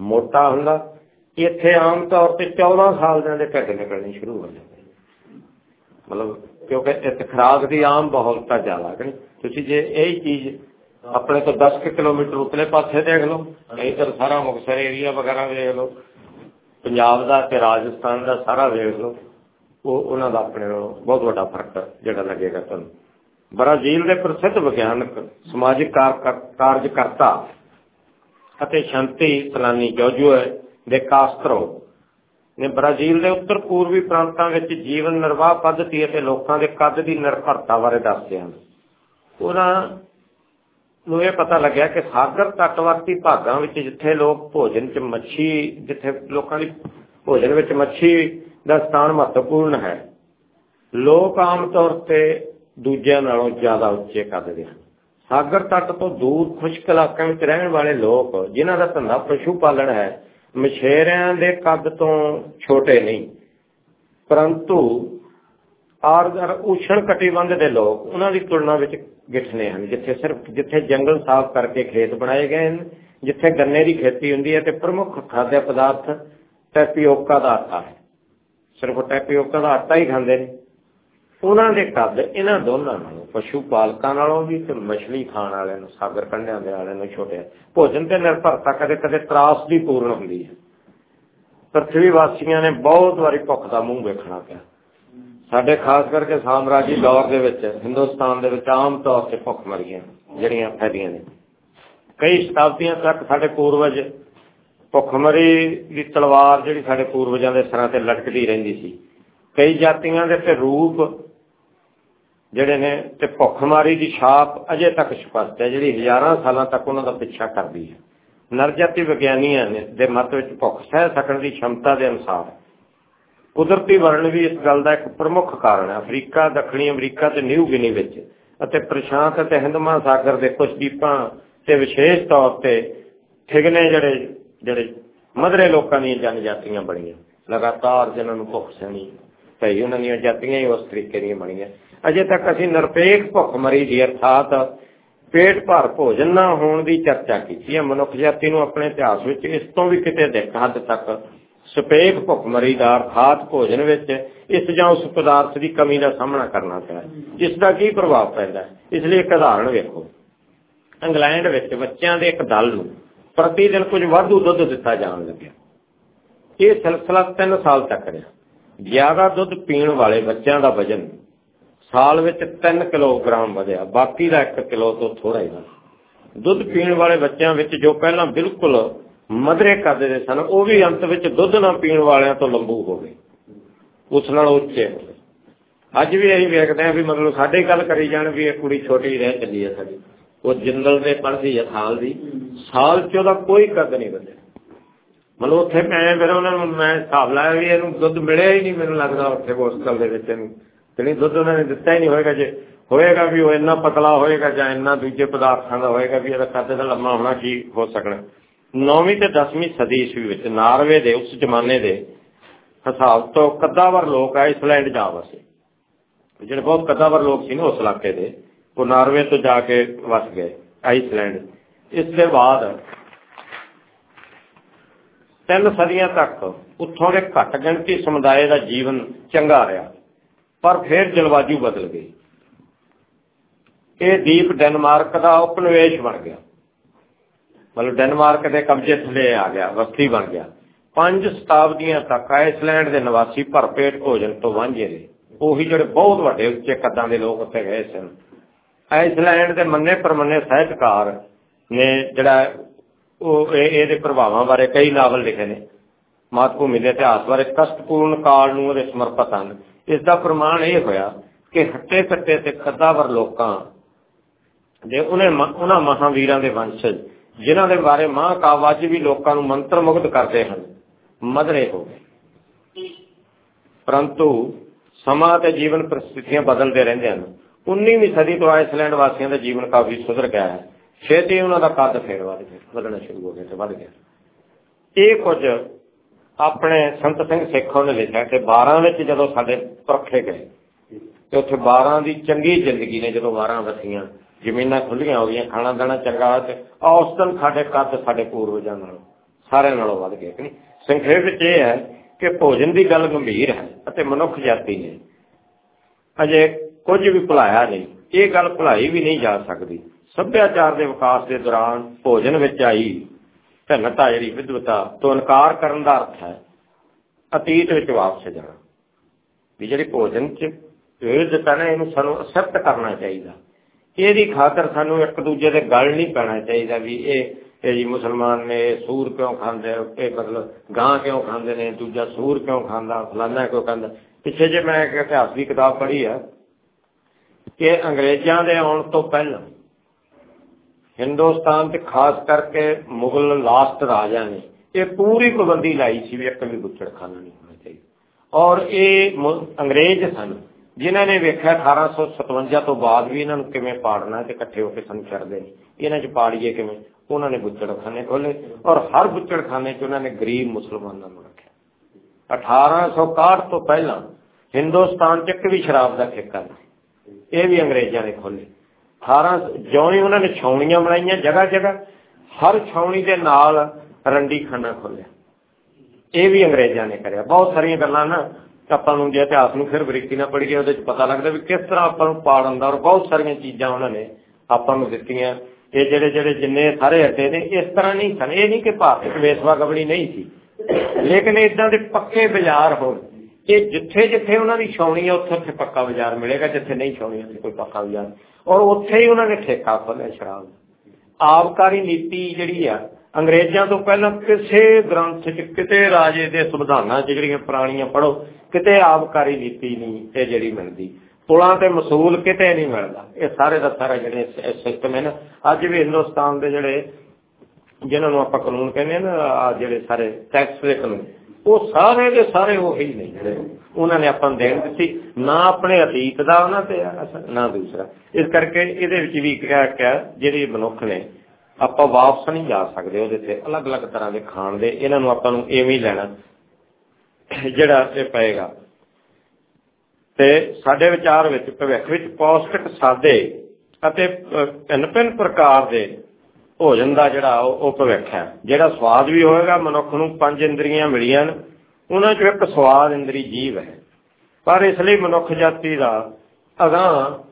ਮੋਟਾ ਹੁੰਦਾ। ਇੱਥੇ ਆਮ ਤੌਰ ਤੇ 14 ਸਾਲ ਦੇ ਦੇ ਢੱਡ ਨਿਕਲਣੀ ਸ਼ੁਰੂ ਹੋ ਜਾਂਦੇ ਮਤਲਬ ਕਿਉਂਕਿ ਇੱਥੇ ਖਰਾਕ ਦੀ ਆਮ ਬਹੁਲਤਾ ਜ਼ਿਆਦਾ, ਹੈ ਤੁਸੀਂ ਜੇ ਇਹ ਚੀਜ਼ ਆਪਣੇ ਤੋਂ 10 ਕਿਲੋਮੀਟਰ ਉਤਲੇ ਪਾਸੇ ਦੇਖ ਲਓ ਇਧਰ ਸਾਰਾ ਮੁਕਸਰ ਏਰੀਆ ਵਗੈਰਾ ਦੇਖ ਲਓ। ਪੰਜਾਬ ਦਾ ਤੇ ਰਾਜਸਥਾਨ ਦਾ ਸਾਰਾ ਦੇਖ ਲਓ। ਉਹ ਉਹਨਾਂ ਦਾ ਆਪਣੇ ਨਾਲੋਂ ਬਹੁਤ ਵੱਡਾ ਫ਼ਰਕ ਜਿਹੜਾ ਲੱਗੇਗਾ ਤੁਹਾਨੂੰ। ਬ੍ਰਾਜ਼ੀਲ ਦੇ ਪ੍ਰਸਿੱਧ ਵਿਗਿਆਨਕ, ਸਮਾਜਿਕ ਕਾਰਜਕਰਤਾ ਅਤੇ ਸ਼ਾਂਤੀ ਸਲਾਨੀ ਜੋਜੂਏ ਦੇ ਕਾਸਟਰੋ ਨੇ ਬ੍ਰਾਜ਼ੀਲ ਦੇ ਉੱਤਰ ਪੂਰਬੀ ਪ੍ਰਾਂਤਾਂ ਵਿੱਚ ਜੀਵਨ ਨਿਰਵਾਹ ਪੱਧਤੀ ਅਤੇ ਲੋਕਾਂ ਦੇ ਕੱਦ ਦੀ ਨਿਰਭਰਤਾ ਬਾਰੇ ਦੱਸਦੇ ਹਨ। ਉਹਨਾਂ ਨੂੰ ਇਹ ਪਤਾ ਲੱਗਿਆ ਕਿ ਸਾਗਰ ਤੱਟਵਰਤੀ ਭਾਗਾਂ ਵਿੱਚ ਜਿੱਥੇ ਲੋਕ ਭੋਜਨ 'ਚ ਮੱਛੀ, ਜਿੱਥੇ ਲੋਕਾਂ ਦੀ ਭੋਜਨ ਵਿੱਚ ਮੱਛੀ ਦਾ ਸਥਾਨ ਮਹੱਤਵਪੂਰਨ ਹੈ, ਲੋਕ ਆਮ ਤੌਰ ਤੇ ਦੂਜਿਆਂ ਨਾਲੋਂ ਜ਼ਿਆਦਾ ਉੱਚੇ ਕੱਦ ਦੇ ਹਨ। ਸਾਗਰ ਤੱਟ ਤੋਂ ਦੂਰ ਖੁਸ਼ਕ ਇਲਾਕਿਆਂ ਵਿੱਚ ਰਹਿਣ ਵਾਲੇ ਲੋਕ, ਜਿਨ੍ਹਾਂ ਦਾ ਧੰਦਾ ਪਸ਼ੂ ਪਾਲਣ ਹੈ, ਮਛੇਰਿਆਂ ਦੇ ਕੱਦ ਤੋਂ ਛੋਟੇ ਨਹੀਂ। ਪਰੰਤੂ ਆਰਦਰ ਉਸ਼ਣ ਕਟੀਬੰਧ ਦੇ ਲੋਕ, ਉਹਨਾਂ ਦੀ ਤੁਲਨਾ ਵਿੱਚ ਗਿੱਠਨੇ ਹਨ, ਜਿੱਥੇ ਸਿਰਫ, ਜਿੱਥੇ ਜੰਗਲ ਸਾਫ਼ ਕਰਕੇ ਖੇਤ ਬਣਾਏ ਗਏ ਹਨ, ਜਿੱਥੇ ਗੰਨੇ ਦੀ ਖੇਤੀ ਹੁੰਦੀ ਹੈ ਤੇ ਪ੍ਰਮੁੱਖ ਖਾਦਿਆ ਪਦਾਰਥ ਟੈਪੀਓਕਾ ਦਾ ਆਟਾ ਹੈ। ਸਿਰਫ ਟੈਪੀਓਕਾ ਦਾ ਆਟਾ ਹੀ ਖਾਂਦੇ ਨੇ। ਉਹਨਾਂ ਦੇ ਕੱਦ ਇਹਨਾਂ ਦੋਨਾਂ ਨਾਲੋਂ ਪਸ਼ੂ ਪਾਲਕਾਂ ਨਾਲੋਂ ਵੀ ਤੇ ਮਛਲੀ ਖਾਣ ਵਾਲਿਆਂ ਨੂੰ, ਸਾਗਰ ਕੰਢਿਆਂ ਦੇ ਵਾਲਿਆਂ ਨੂੰ ਛੋਟੇ ਭੋਜਨ ਤੇ ਨਿਰਭਰਤਾ ਕਦੇ ਕਦੇ ਤਰਾਸ ਦੀ ਪੂਰਨ ਹੁੰਦੀ ਹੈ। ਪ੍ਰਥਵੀ ਵਾਸੀਆਂ ਨੇ ਬਹੁਤ ਵਾਰੀ ਭੁੱਖ ਦਾ ਮੂੰਹ ਵੇਖਣਾ ਪਿਆ। ਸਾਡੇ ਖਾਸ ਕਰਕੇ ਸਾਮਰਾਜੀ ਦੌਰ ਦੇ ਵਿੱਚ, ਹਿੰਦੁਸਤਾਨ ਦੇ ਵਿੱਚ ਆਮ ਤੌਰ ਤੇ ਭੁੱਖ ਮਰੀਆਂ ਜਿਹੜੀਆਂ ਫੈਲੀਆਂ ਨੇ। ਕਈ ਸ਼ਤਾਬਦੀਆਂ ਤੱਕ ਸਾਡੇ ਪੂਰਵਜ ਭੁੱਖਮਰੀ ਦੀ ਤਲਵਾਰ ਜਿਹੜੀ ਸਾਡੇ ਪੂਰਵਜਾਂ ਦੇ ਸਿਰਾਂ ਤੇ ਲਟਕਦੀ ਰਹਿੰਦੀ ਸੀ। ਕਈ ਜਾਤੀਆਂ ਦੇ ਤੇ ਰੂਪ ਜਿਹੜੇ ਨੇ ਤੇ ਭੁੱਖਮਾਰੀ ਦੀ ਛਾਪ ਅਜੇ ਤੱਕ ਸਪਸ਼ਟ ਹੈ, ਜਿਹੜੀ ਹਜ਼ਾਰਾਂ ਸਾਲਾਂ ਤੱਕ ਉਹਨਾਂ ਦਾ ਪਿੱਛਾ ਕਰਦੀ ਹੈ। ਨਰਜਾਤੀ ਵਿਗਿਆਨੀਆਂ ਨੇ ਦੇ ਮਤ ਵਿੱਚ ਭੁੱਖ ਸਹਿ ਸਕਣ ਦੀ ਸ਼ਮਤਾ ਦੇ ਅਨੁਸਾਰ ਕੁਦਰਤੀ ਵਰਣ ਵੀ ਇਸ ਗੱਲ ਦਾ ਇੱਕ ਪ੍ਰਮੁੱਖ ਕਾਰਨ ਹੈ। ਅਫਰੀਕਾ ਦੱਖਣੀ ਅਮਰੀਕਾ ਤੇ ਨਿਊ ਗਿਨੀ ਵਿੱਚ ਅਤੇ ਪ੍ਰਸ਼ਾਂਤ ਅਤੇ ਹਿੰਦ ਮਹਾਸਾਗਰ ਦੇ ਕੁਝ ਦੀਪਾਂ ਤੇ ਵਿਸ਼ੇਸ਼ ਤੌਰ ਤੇ ਠਿਗਨੇ ਜਿਹੜੇ ਜਿਹੜੇ ਮਧਰੇ ਲੋਕਾਂ ਦੀਆਂ ਜਨਜਾਤੀਆਂ ਬਣੀਆਂ। ਲਗਾਤਾਰ ਜਿਨ੍ਹਾਂ ਨੂੰ ਭੁੱਖ ਸਣੀ ਪਈ, ਉਹਨਾਂ ਦੀਆਂ ਜਾਤੀਆਂ ਹੀ ਉਸ ਤਰੀਕੇ ਦੀਆਂ ਬਣੀਆਂ। ਅਜੇ ਤੱਕ ਅਸੀਂ ਨਿਰਪੇਖ ਭੁੱਖਮਰੀ ਦੀ ਅਰਥਾਤ ਪੇਟ ਭਰ ਭੋਜਨ ਨਾ ਹੋਣ ਦੀ ਚਰਚਾ ਕੀਤੀ ਹੈ। ਮਨੁੱਖ ਜਾਤੀ ਨੂੰ ਆਪਣੇ ਇਤਿਹਾਸ ਵਿੱਚ ਇਸ ਤੋਂ ਵੀ ਕਿਤੇ ਦੇਖ ਹੱਦ ਤੱਕ ਸਪੇਖ ਭੁੱਖਮਰੀ ਦਾ ਅਰਥਾਤ ਭੋਜਨ ਵਿੱਚ ਇਸ ਜਾਂ ਉਸ ਪਦਾਰਥ ਦੀ ਕਮੀ ਦਾ ਸਾਹਮਣਾ ਕਰਨਾ ਪਿਆ। ਜਿਸ ਦਾ ਕੀ ਪ੍ਰਭਾਵ ਪੈਂਦਾ ਇਸ ਲਈ ਇੱਕ ਉਦਾਹਰਣ ਵੇਖੋ। ਇੰਗਲੈਂਡ ਵਿੱਚ ਬੱਚਿਆਂ ਦੇ ਇੱਕ ਦਲ ਨੂੰ ਪ੍ਰਤੀ ਦਿਨ ਕੁਝ ਵਾਧੂ ਦੁੱਧ ਦਿੱਤਾ ਜਾਣ ਲੱਗਿਆ। ਇਹ ਸਿਲਸਿਲਾ 3 ਸਾਲ ਤੱਕ ਰਿਹਾ। ਜ਼ਿਆਦਾ ਦੁੱਧ ਪੀਣ ਵਾਲੇ ਬੱਚਿਆਂ ਦਾ ਵਜਨ ਸਾਲ ਵਿੱਚ 3 ਕਿਲੋਗ੍ਰਾਮ ਵਧਿਆ। ਬਾਕੀ ਦਾ 1 ਕਿਲੋ ਤੋਂ ਥੋੜਾ ਹੀ ਦੁੱਧ ਪੀਣ ਵਾਲੇ ਬੱਚਿਆਂ ਵਿੱਚ ਜੋ ਪਹਿਲਾਂ ਬਿਲਕੁਲ ਮਦਰੇ ਕਰਦੇ ਦੇ ਸਨ, ਉਹ ਵੀ ਅੰਤ ਵਿੱਚ ਦੁੱਧ ਨਾ ਪੀਣ ਵਾਲਿਆਂ ਤੋਂ ਲੰਬੂ ਹੋ ਗਏ। ਉਸ ਨਾਲ ਉੱਚੇ ਅੱਜ ਵੀ ਅਸੀਂ ਵੇਖਦੇ ਹਾਂ ਵੀ ਮਤਲਬ ਸਾਡੇ ਗੱਲ ਕਰੀ ਜਾਣ ਵੀ ਇਹ ਕੁੜੀ ਛੋਟੀ ਰਹਿ ਚੱਲੀ ਹੈ ਸਾਡੀ। ਉਹ ਜਿੰਦਲ ਦੇ ਪੜ੍ਹਦੀ ਹੈ ਸਾਲ ਦੀ। ਸਾਲ ਚ ਉਹਦਾ ਕੋਈ ਕਦ ਨਹੀਂ ਵਧਿਆ। ਮਤਲਬ ਉੱਥੇ ਮੈਂ ਫਿਰ ਉਹਨਾਂ ਨੂੰ ਮੈਂ ਹਿਸਾਬ ਲਾਇਆ ਵੀ ਇਹਨੂੰ ਦੁੱਧ ਮਿਲਿਆ ਹੀ ਨਹੀਂ, ਮੈਨੂੰ ਲੱਗਦਾ ਉੱਥੇ ਹੋਸਟਲ ਦੇ ਵਿੱਚ ਇਹਨੂੰ ਤੇ ਦੁੱਧ ਉਹਨਾਂ ਨੇ ਦਿੱਤਾ ਹੀ ਨਹੀਂ। ਹੋਏਗਾ ਜੇ, ਹੋਏਗਾ ਵੀ ਉਹ ਇੰਨਾ ਪਤਲਾ ਹੋਏਗਾ ਜਾਂ ਇੰਨਾ ਦੂਜੇ ਪਦਾਰਥਾਂ ਦਾ ਹੋਏਗਾ ਵੀ ਇਹਦਾ ਕੱਦ ਦਾ ਲੰਮਾ ਹੋਣਾ ਕੀ ਹੋ ਸਕਣਾ। 9ਵੀਂ ਤੇ 10ਵੀਂ ਸਦੀ ਈਸਵੀ ਵਿੱਚ ਨਾਰਵੇ ਦੇ ਉਸ ਜ਼ਮਾਨੇ ਦੇ ਹਿਸਾਬ ਤੋਂ ਕੱਦਾਵਰ ਲੋਕ ਆਈਸਲੈਂਡ ਜਾ ਵਸੇ। ਜਿਹੜੇ ਬਹੁਤ ਕੱਦਾਵਰ ਲੋਕ ਸੀ ਨਾ ਉਸ ਇਲਾਕੇ ਦੇ, ਉਹ ਨਾਰਵੇ ਤੋਂ ਜਾ ਕੇ ਵਸ ਗਏ, ਆਈਸਲੈਂਡ। ਇਸ ਦੇ ਬਾਅਦ ਤਿੰਨ ਸਦੀਆਂ ਤੱਕ ਉੱਥੋਂ ਦੇ ਘੱਟ ਗਿਣਤੀ ਸਮੁਦਾਇ ਦਾ ਜੀਵਨ ਚੰਗਾ ਰਿਹਾ, ਪਰ ਫਿਰ ਜਲਵਾਯੂ ਬਦਲ ਗਈ। ਇਹ ਦੀਪ ਡੈਨਮਾਰਕ ਦਾ ਉਪਨਿਵੇਸ਼ ਬਣ ਗਿਆ। ਮਤਲਬ ਡੈਨਮਾਰਕ ਦੇ ਕਬਜ਼ੇ ਥੱਲੇ ਆ ਗਿਆ, ਵਸਤੀ ਬਣ ਗਿਆ। ਪੰਜ ਸ਼ਤਾਬਦੀਆਂ ਤੱਕ ਆਈਸਲੈਂਡ ਦੇ ਨਿਵਾਸੀ ਭਰਪੇਟ ਭੋਜਨ ਤੋਂ ਵਾਂਝੇ ਰਹੇ। ਉਹੀ ਜਿਹੜੇ ਬਹੁਤ ਵੱਡੇ ਉੱਚੇ ਕੱਦਾਂ ਦੇ ਲੋਕ ਉੱਥੇ ਗਏ ਸਨ। ਆਈਸਲੈਂਡ ਦੇ ਮੰਨੇ ਪਰਮੰਨੇ ਸਾਹਿਤਕਾਰ ਨੇ ਜਿਹੜਾ ਉਹ ਇਹਦੇ ਪ੍ਰਭਾਵਾਂ ਬਾਰੇ ਕਈ ਨਾਵਲ ਲਿਖੇ ਨੇ। ਮਾਤਭੂਮੀ ਦੇ ਇਤਿਹਾਸ ਬਾਰੇ ਕਸ਼ਟਪੂਰਨ ਕਾਲ ਨੂੰ ਉਹਦੇ ਸਮਰਪਿਤ ਹਨ। ਇਸ ਦਾ ਪ੍ਰਮਾਣ ਇਹ ਹੋਇਆ ਕਿ ਹੱਟੇ ਕੱਟੇ ਤੇ ਖੱਦਾਵਰ ਲੋਕਾਂ ਦੇ, ਉਹਨੇ ਉਹਨਾਂ ਮਹਾਵੀਰਾਂ ਦੇ ਵੰਸ਼ਜ ਜਿਨ੍ਹਾਂ ਦੇ ਬਾਰੇ ਮਹਾਕਾਵ ਅੱਜ ਵੀ ਲੋਕਾਂ ਨੂੰ ਮੰਤਰ ਮੁਗਧ ਕਰਦੇ ਹਨ ਮਦਰੇ ਹੋ ਗਏ। ਪਰੰਤੂ ਸਮਾਂ ਤੇ ਜੀਵਨ ਪਰਿਸਥਿਤੀਆਂ ਬਦਲਦੇ ਰਹਿੰਦੇ ਹਨ। 19ਵੀਂ ਸਦੀ ਤੋਂ ਆਈਸਲੈਂਡ ਵਾਸੀਆਂ ਦਾ ਜੀਵਨ ਕਾਫੀ ਸੁਧਰ ਗਿਆ ਹੈ। ਛੇਤੀ ਉਹਨਾਂ ਦਾ ਕੱਦ ਫੇਰ ਵੱਧ ਗਿਆ, ਵਧਣਾ ਸ਼ੁਰੂ ਹੋ ਗਿਆ ਤੇ ਵੱਧ ਗਿਆ। ਇਹ ਕੁਝ ਆਪਣੇ ਸੰਤ ਸਿੰਘ ਸੇਖੋਂ ਨੇ ਲਿਖਿਆ ਕਿ 12 ਵਿੱਚ ਜਦੋਂ ਸਾਡੇ ਪਰਖੇ ਗਏ, ਤੇ ਉੱਥੇ 12 ਦੀ ਚੰਗੀ ਜ਼ਿੰਦਗੀ ਨੇ ਜਦੋਂ 12 ਵਸੀਆਂ ਜ਼ਮੀਨਾਂ ਖੁੱਲੀਆਂ ਹੋ ਗਈਆਂ, ਖਾਣਾ ਦਾਣਾ ਚੰਗਾ ਤੇ ਔਸਤਨ ਸਾਡੇ ਕੱਦ ਸਾਡੇ ਪੂਰਵਜਾਂ ਨਾਲੋਂ, ਸਾਰਿਆਂ ਨਾਲੋਂ ਵੱਧ ਗਏ ਕਿ ਸੰਖੇਪ ਵਿੱਚ ਇਹ ਹੈ ਕਿ ਭੋਜਨ ਦੀ ਗੱਲ ਗੰਭੀਰ ਹੈ ਅਤੇ ਮਨੁੱਖ ਜਾਤੀ ਨੇ। ਅਜੇ ਕੁਝ ਵੀ ਭੁਲਾਇਆ ਨਹੀਂ, ਇਹ ਗੱਲ ਭੁਲਾਈ ਵੀ ਨਹੀਂ ਜਾ ਸਕਦੀ। ਸੱਭਿਆਚਾਰ ਦੇ ਵਿਕਾਸ ਦੇ ਦੌਰਾਨ ਭੋਜਨ ਵਿੱਚ ਆਈ ਭਿੰਨਤਾ ਜਿਹੜੀ ਵਿਦਵਤਾ ਤੋਂ ਇਨਕਾਰ ਕਰਨ ਦਾ ਅਰਥ ਹੈ ਅਤੀਤ ਵਿੱਚ ਵਾਪਸ ਜਾਣਾ। ਵੀ ਜਿਹੜੀ ਭੋਜਨ ਚ ਵਿਵਿਧਤਾ ਨੇ ਇਹਨੂੰ ਸਾਨੂੰ ਅਸੈਪਟ ਕਰਨਾ ਚਾਹੀਦਾ। ਇਹਦੀ ਖਾਤਰ ਸਾਨੂੰ ਇੱਕ ਦੂਜੇ ਦੇ ਗਲ ਨਹੀਂ ਪੈਣਾ ਚਾਹੀਦਾ ਵੀ ਇਹ ਇਹ ਜੀ ਮੁਸਲਮਾਨ ਨੇ ਸੂਰ ਕਿਉਂ ਖਾਂਦੇ ਇਹ ਮਤਲਬ ਗਾਂ ਕਿਉਂ ਖਾਂਦੇ ਨੇ, ਦੂਜਾ ਸੂਰ ਕਿਉਂ ਖਾਂਦਾ, ਫਲਾਨਾ ਕਿਉਂ ਖਾਂਦਾ। ਪਿੱਛੇ ਜੇ ਮੈਂ ਇੱਕ ਇਤਿਹਾਸ ਦੀ ਕਿਤਾਬ ਪੜ੍ਹੀ ਆ ਕਿ ਅੰਗਰੇਜ਼ਾਂ ਦੇ ਆਉਣ ਤੋਂ ਪਹਿਲਾਂ ਹਿੰਦੁਸਤਾਨ ਤੇ ਖਾਸ ਕਰਕੇ ਮੁਗਲ ਲਾਸਟ ਰਾਜਾ ਨੇ ਇਹ ਪੂਰੀ ਪਾਬੰਦੀ ਲਾਈ ਸੀ ਵੀ ਇੱਕ ਵੀ ਗੁੱਚੜਖਾਨਾ ਨਹੀਂ ਹੋਣਾ ਚਾਹੀਦਾ। ਔਰ ਇਹ ਅੰਗਰੇਜ਼ ਸਨ। ਜਿਨ੍ਹਾਂ ਨੇ ਵੇਖਿਆ 1857 ਤੋਂ ਬਾਅਦ ਵੀ ਇਹਨਾਂ ਨੂੰ ਕਿਵੇਂ ਪਾੜਨਾ ਤੇ ਇਕੱਠੇ ਹੋ ਕੇ ਸਾਨੂੰ ਛੱਡਦੇ ਨੇ। ਇਹਨਾਂ 'ਚ ਪਾੜੀਏ ਕਿਵੇਂ? ਉਹਨਾਂ ਨੇ ਗੁੱਚੜਖਾਨੇ ਖੋਲੇ ਔਰ ਹਰ ਗੁੱਚੜਖਾਨੇ 'ਚ ਉਹਨਾਂ ਨੇ ਗਰੀਬ ਮੁਸਲਮਾਨਾਂ ਨੂੰ ਰੱਖਿਆ। 1861 ਤੋਂ ਪਹਿਲਾਂ ਹਿੰਦੁਸਤਾਨ 'ਚ ਵੀ ਸ਼ਰਾਬ ਦਾ ਠੇਕਾ ਨਹੀਂ ਇਹ ਵੀ ਅੰਗਰੇਜ਼ਾਂ ਨੇ ਖੋਲੇ 18 ਜਿਉਂ ਹੀ ਉਹਨਾਂ ਨੇ ਛਾਉਣੀਆਂ ਬਣਾਈਆਂ ਜਗ੍ਹਾ ਜਗ੍ਹਾ ਹਰ ਛਾਉਣੀ ਦੇ ਨਾਲ ਰੰਡੀ ਖਾਨਾ ਖੋਲਿਆ ਇਹ ਵੀ ਅੰਗਰੇਜ਼ਾਂ ਨੇ ਕਰਿਆ। ਬਹੁਤ ਸਾਰੀਆਂ ਗੱਲਾਂ ਨਾ ਆਪਾਂ ਨੂੰ ਜੇ ਇਤਿਹਾਸ ਨੂੰ ਫਿਰ ਬਰੀਕੀ ਨਾਲ ਪੜ੍ਹੀਏ, ਉਹਦੇ ਚ ਪਤਾ ਲੱਗਦਾ ਵੀ ਕਿਸ ਤਰ੍ਹਾਂ ਆਪਾਂ ਨੂੰ ਪਾੜਨ ਦਾ ਔਰ ਬਹੁਤ ਸਾਰੀਆਂ ਚੀਜ਼ਾਂ ਉਹਨਾਂ ਨੇ ਆਪਾਂ ਨੂੰ ਦਿੱਤੀਆਂ। ਇਹ ਜਿਹੜੇ ਜਿਹੜੇ ਜਿੰਨੇ ਸਾਰੇ ਅੱਡੇ ਨੇ, ਇਸ ਤਰ੍ਹਾਂ ਨਹੀਂ ਸਨ। ਇਹ ਨਹੀਂ ਕਿ ਭਾਰਤ ਵੇਸਵਾ ਕਬੜੀ ਨਹੀਂ ਸੀ। ਲੇਕਿਨ ਇਦਾਂ ਦੇ ਪੱਕੇ ਬਾਜ਼ਾਰ ਹੋਣ ਇਹ ਜਿੱਥੇ ਜਿੱਥੇ ਉਹਨਾਂ ਦੀ ਛਾਉਣੀ ਹੈ ਉੱਥੇ ਉੱਥੇ ਪੱਕਾ ਬਾਜ਼ਾਰ ਮਿਲੇਗਾ। ਜਿੱਥੇ ਨਹੀਂ ਛਾਉਣੀ, ਉੱਥੇ ਕੋਈ ਪੱਕਾ ਬਾਜ਼ਾਰ। ਔਰ ਉੱਥੇ ਹੀ ਉਹਨਾਂ ਨੇ ਠੇਕਾ ਖੋਲਿਆ ਸ਼ਰਾਬ ਆਬਕਾਰੀ ਨੀਤੀ ਜਿਹੜੀ ਆ ਅੰਗਰੇਜ਼ਾਂ ਤੋਂ ਪਹਿਲਾਂ ਕਿਸੇ ਗ੍ਰੰਥ 'ਚ, ਕਿਤੇ ਰਾਜੇ ਦੇ ਸੰਵਿਧਾਨਾਂ 'ਚ ਜਿਹੜੀਆਂ ਪੁਰਾਣੀਆਂ ਪੜੋ ਕਿਤੇ ਆਬਕਾਰੀ ਨੀਤੀ ਨਹੀਂ ਇਹ ਜਿਹੜੀ ਮਿਲਦੀ। ਪੁਲਾਂ ਤੇ ਮਸੂਲ ਕਿਤੇ ਨਹੀਂ ਮਿਲਦਾ। ਇਹ ਸਾਰੇ ਦਾ ਸਾਰਾ ਜਿਹੜੇ ਸਿਸਟਮ ਹੈ ਨਾ, ਅੱਜ ਵੀ ਹਿੰਦੁਸਤਾਨ ਦੇ ਜਿਹੜੇ ਜਿਨ੍ਹਾਂ ਨੂੰ ਆਪਾਂ ਕਾਨੂੰਨ ਕਹਿੰਦੇ ਨਾ ਜਿਹੜੇ ਸਾਰੇ ਟੈਕਸ ਦੇ ਕਾਨੂੰਨ, ਉਹ ਸਾਰੇ ਦੇ ਸਾਰੇ ਉਹੀ ਨੇ ਜਿਹੜੇ ਉਹਨਾਂ ਨੇ ਆਪਾਂ ਦੇਣ ਦਿੱਤੀ। ਨਾ ਆਪਣੇ ਅਤੀਤ ਦਾ ਉਹਨਾਂ ਤੇ ਨਾ ਦੂਸਰਾ। ਇਸ ਕਰਕੇ ਇਹਦੇ ਵਿੱਚ ਵੀ ਕਿਹਾ ਕਿ ਜਿਹੜੇ ਮਨੁੱਖ ਨੇ ਆਪਾਂ ਵਾਪਸ ਨਹੀਂ ਜਾ ਸਕਦੇ ਉਹਦੇ ਤੇ। ਅਲੱਗ-ਅਲੱਗ ਤਰ੍ਹਾਂ ਦੇ ਖਾਣ ਦੇ, ਇਹਨਾਂ ਨੂੰ ਆਪਾਂ ਨੂੰ ਐਵੇਂ ਹੀ ਲੈਣਾ, ਜਿਹੜਾ ਇਹ ਪਏਗਾ। ਤੇ ਸਾਡੇ ਵਿਚਾਰ ਵਿੱਚ, ਭਵਿੱਖ ਵਿੱਚ ਪੌਸ਼ਟਿਕ ਸਾਦੇ ਅਤੇ ਭਿੰਨ-ਭਿੰਨ ਪ੍ਰਕਾਰ ਦੇ ਭੋਜਨ ਦਾ ਜਿਹੜਾ ਉਹ ਭਵਿੱਖ ਹੈ। ਜਿਹੜਾ ਸਵਾਦ ਵੀ ਹੋਏਗਾ, ਮਨੁੱਖ ਨੂੰ ਪੰਜ ਇੰਦਰੀਆਂ ਮਿਲੀਆਂ ਨੇ ਉਹਨਾਂ ਚੋਂ ਇੱਕ ਸਵਾਦ ਇੰਦਰੀ ਜੀਵ ਹੈ। ਪਰ ਇਸ ਲਈ ਮਨੁੱਖ ਜਾਤੀ ਦਾ ਅਗਾਂਹ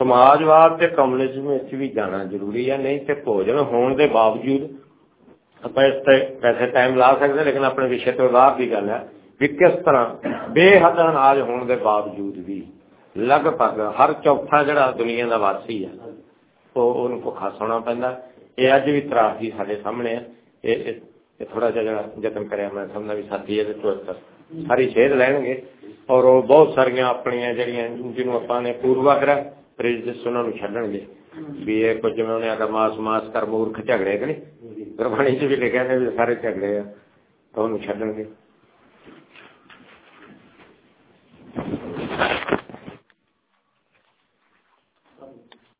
ਸਮਾਜਵਾਦ ਤੇ ਕਮਿਊਨਿਜ਼ਮ ਵਿੱਚ ਵੀ ਜਾਣਾ ਜ਼ਰੂਰੀ ਹੈ ਨਹੀਂ ਤੇ ਭੋਜਨ ਹੋਣ ਦੇ ਬਾਵਜੂਦ ਆਪਾਂ ਇਸ ਤੇ ਵੈਸੇ ਟਾਈਮ ਲਾ ਸਕਦੇ, ਲੇਕਿਨ ਆਪਣੇ ਵਿਸ਼ੇ ਤੋਂ ਬਾਹਰ ਦੀ ਗੱਲ ਹੈ ਵੀ ਕਿਸ ਤਰ੍ਹਾਂ ਬੇਹੱਦ ਅਨਾਜ ਹੋਣ ਦੇ ਬਾਵਜੂਦ ਵੀ ਲਗਭਗ ਹਰ ਚੌਥਾ ਜਿਹੜਾ ਦੁਨੀਆ ਦਾ ਵਾਸੀ ਹੈ ਉਹ ਉਹਨੂੰ ਭੁੱਖਾ ਸੌਣਾ ਪੈਂਦਾ। ਇਹ ਅੱਜ ਵੀ ਤਰਾਸਦੀ ਸਾਡੇ ਸਾਹਮਣੇ ਹੈ ਇਹ ਇਹ- ਥੋੜਾ ਜਿਹਾ ਜਿਹੜਾ ਯਤਨ ਕਰਿਆ ਮੈਂ ਸਮਝਦਾ ਵੀ ਸਾਥੀ ਇਹਦੇ ਤੋਂ ਸਾਰੀ ਸੇਧ ਲੈਣਗੇ। ਔਰ ਉਹ ਬਹੁਤ ਸਾਰੀਆਂ ਆਪਣੀਆਂ ਜਿਹੜੀਆਂ ਜਿਹਨੂੰ ਆਪਾਂ ਨੇ ਪੂਰਵਾਗ੍ਰਹ ਪ੍ਰੇਜਿਸ ප්‍රේජිත සුනන ඡඩන්නේ බීఏ කොච්චමනේ අර මාස් මාස් කර මූර්ඛ ඡග්‍රේ කනේ ග්‍රහණේ ජීවිත කියන්නේ ਸਾਰੇ ඡග්‍රේ තවನು ඡඩන්නේ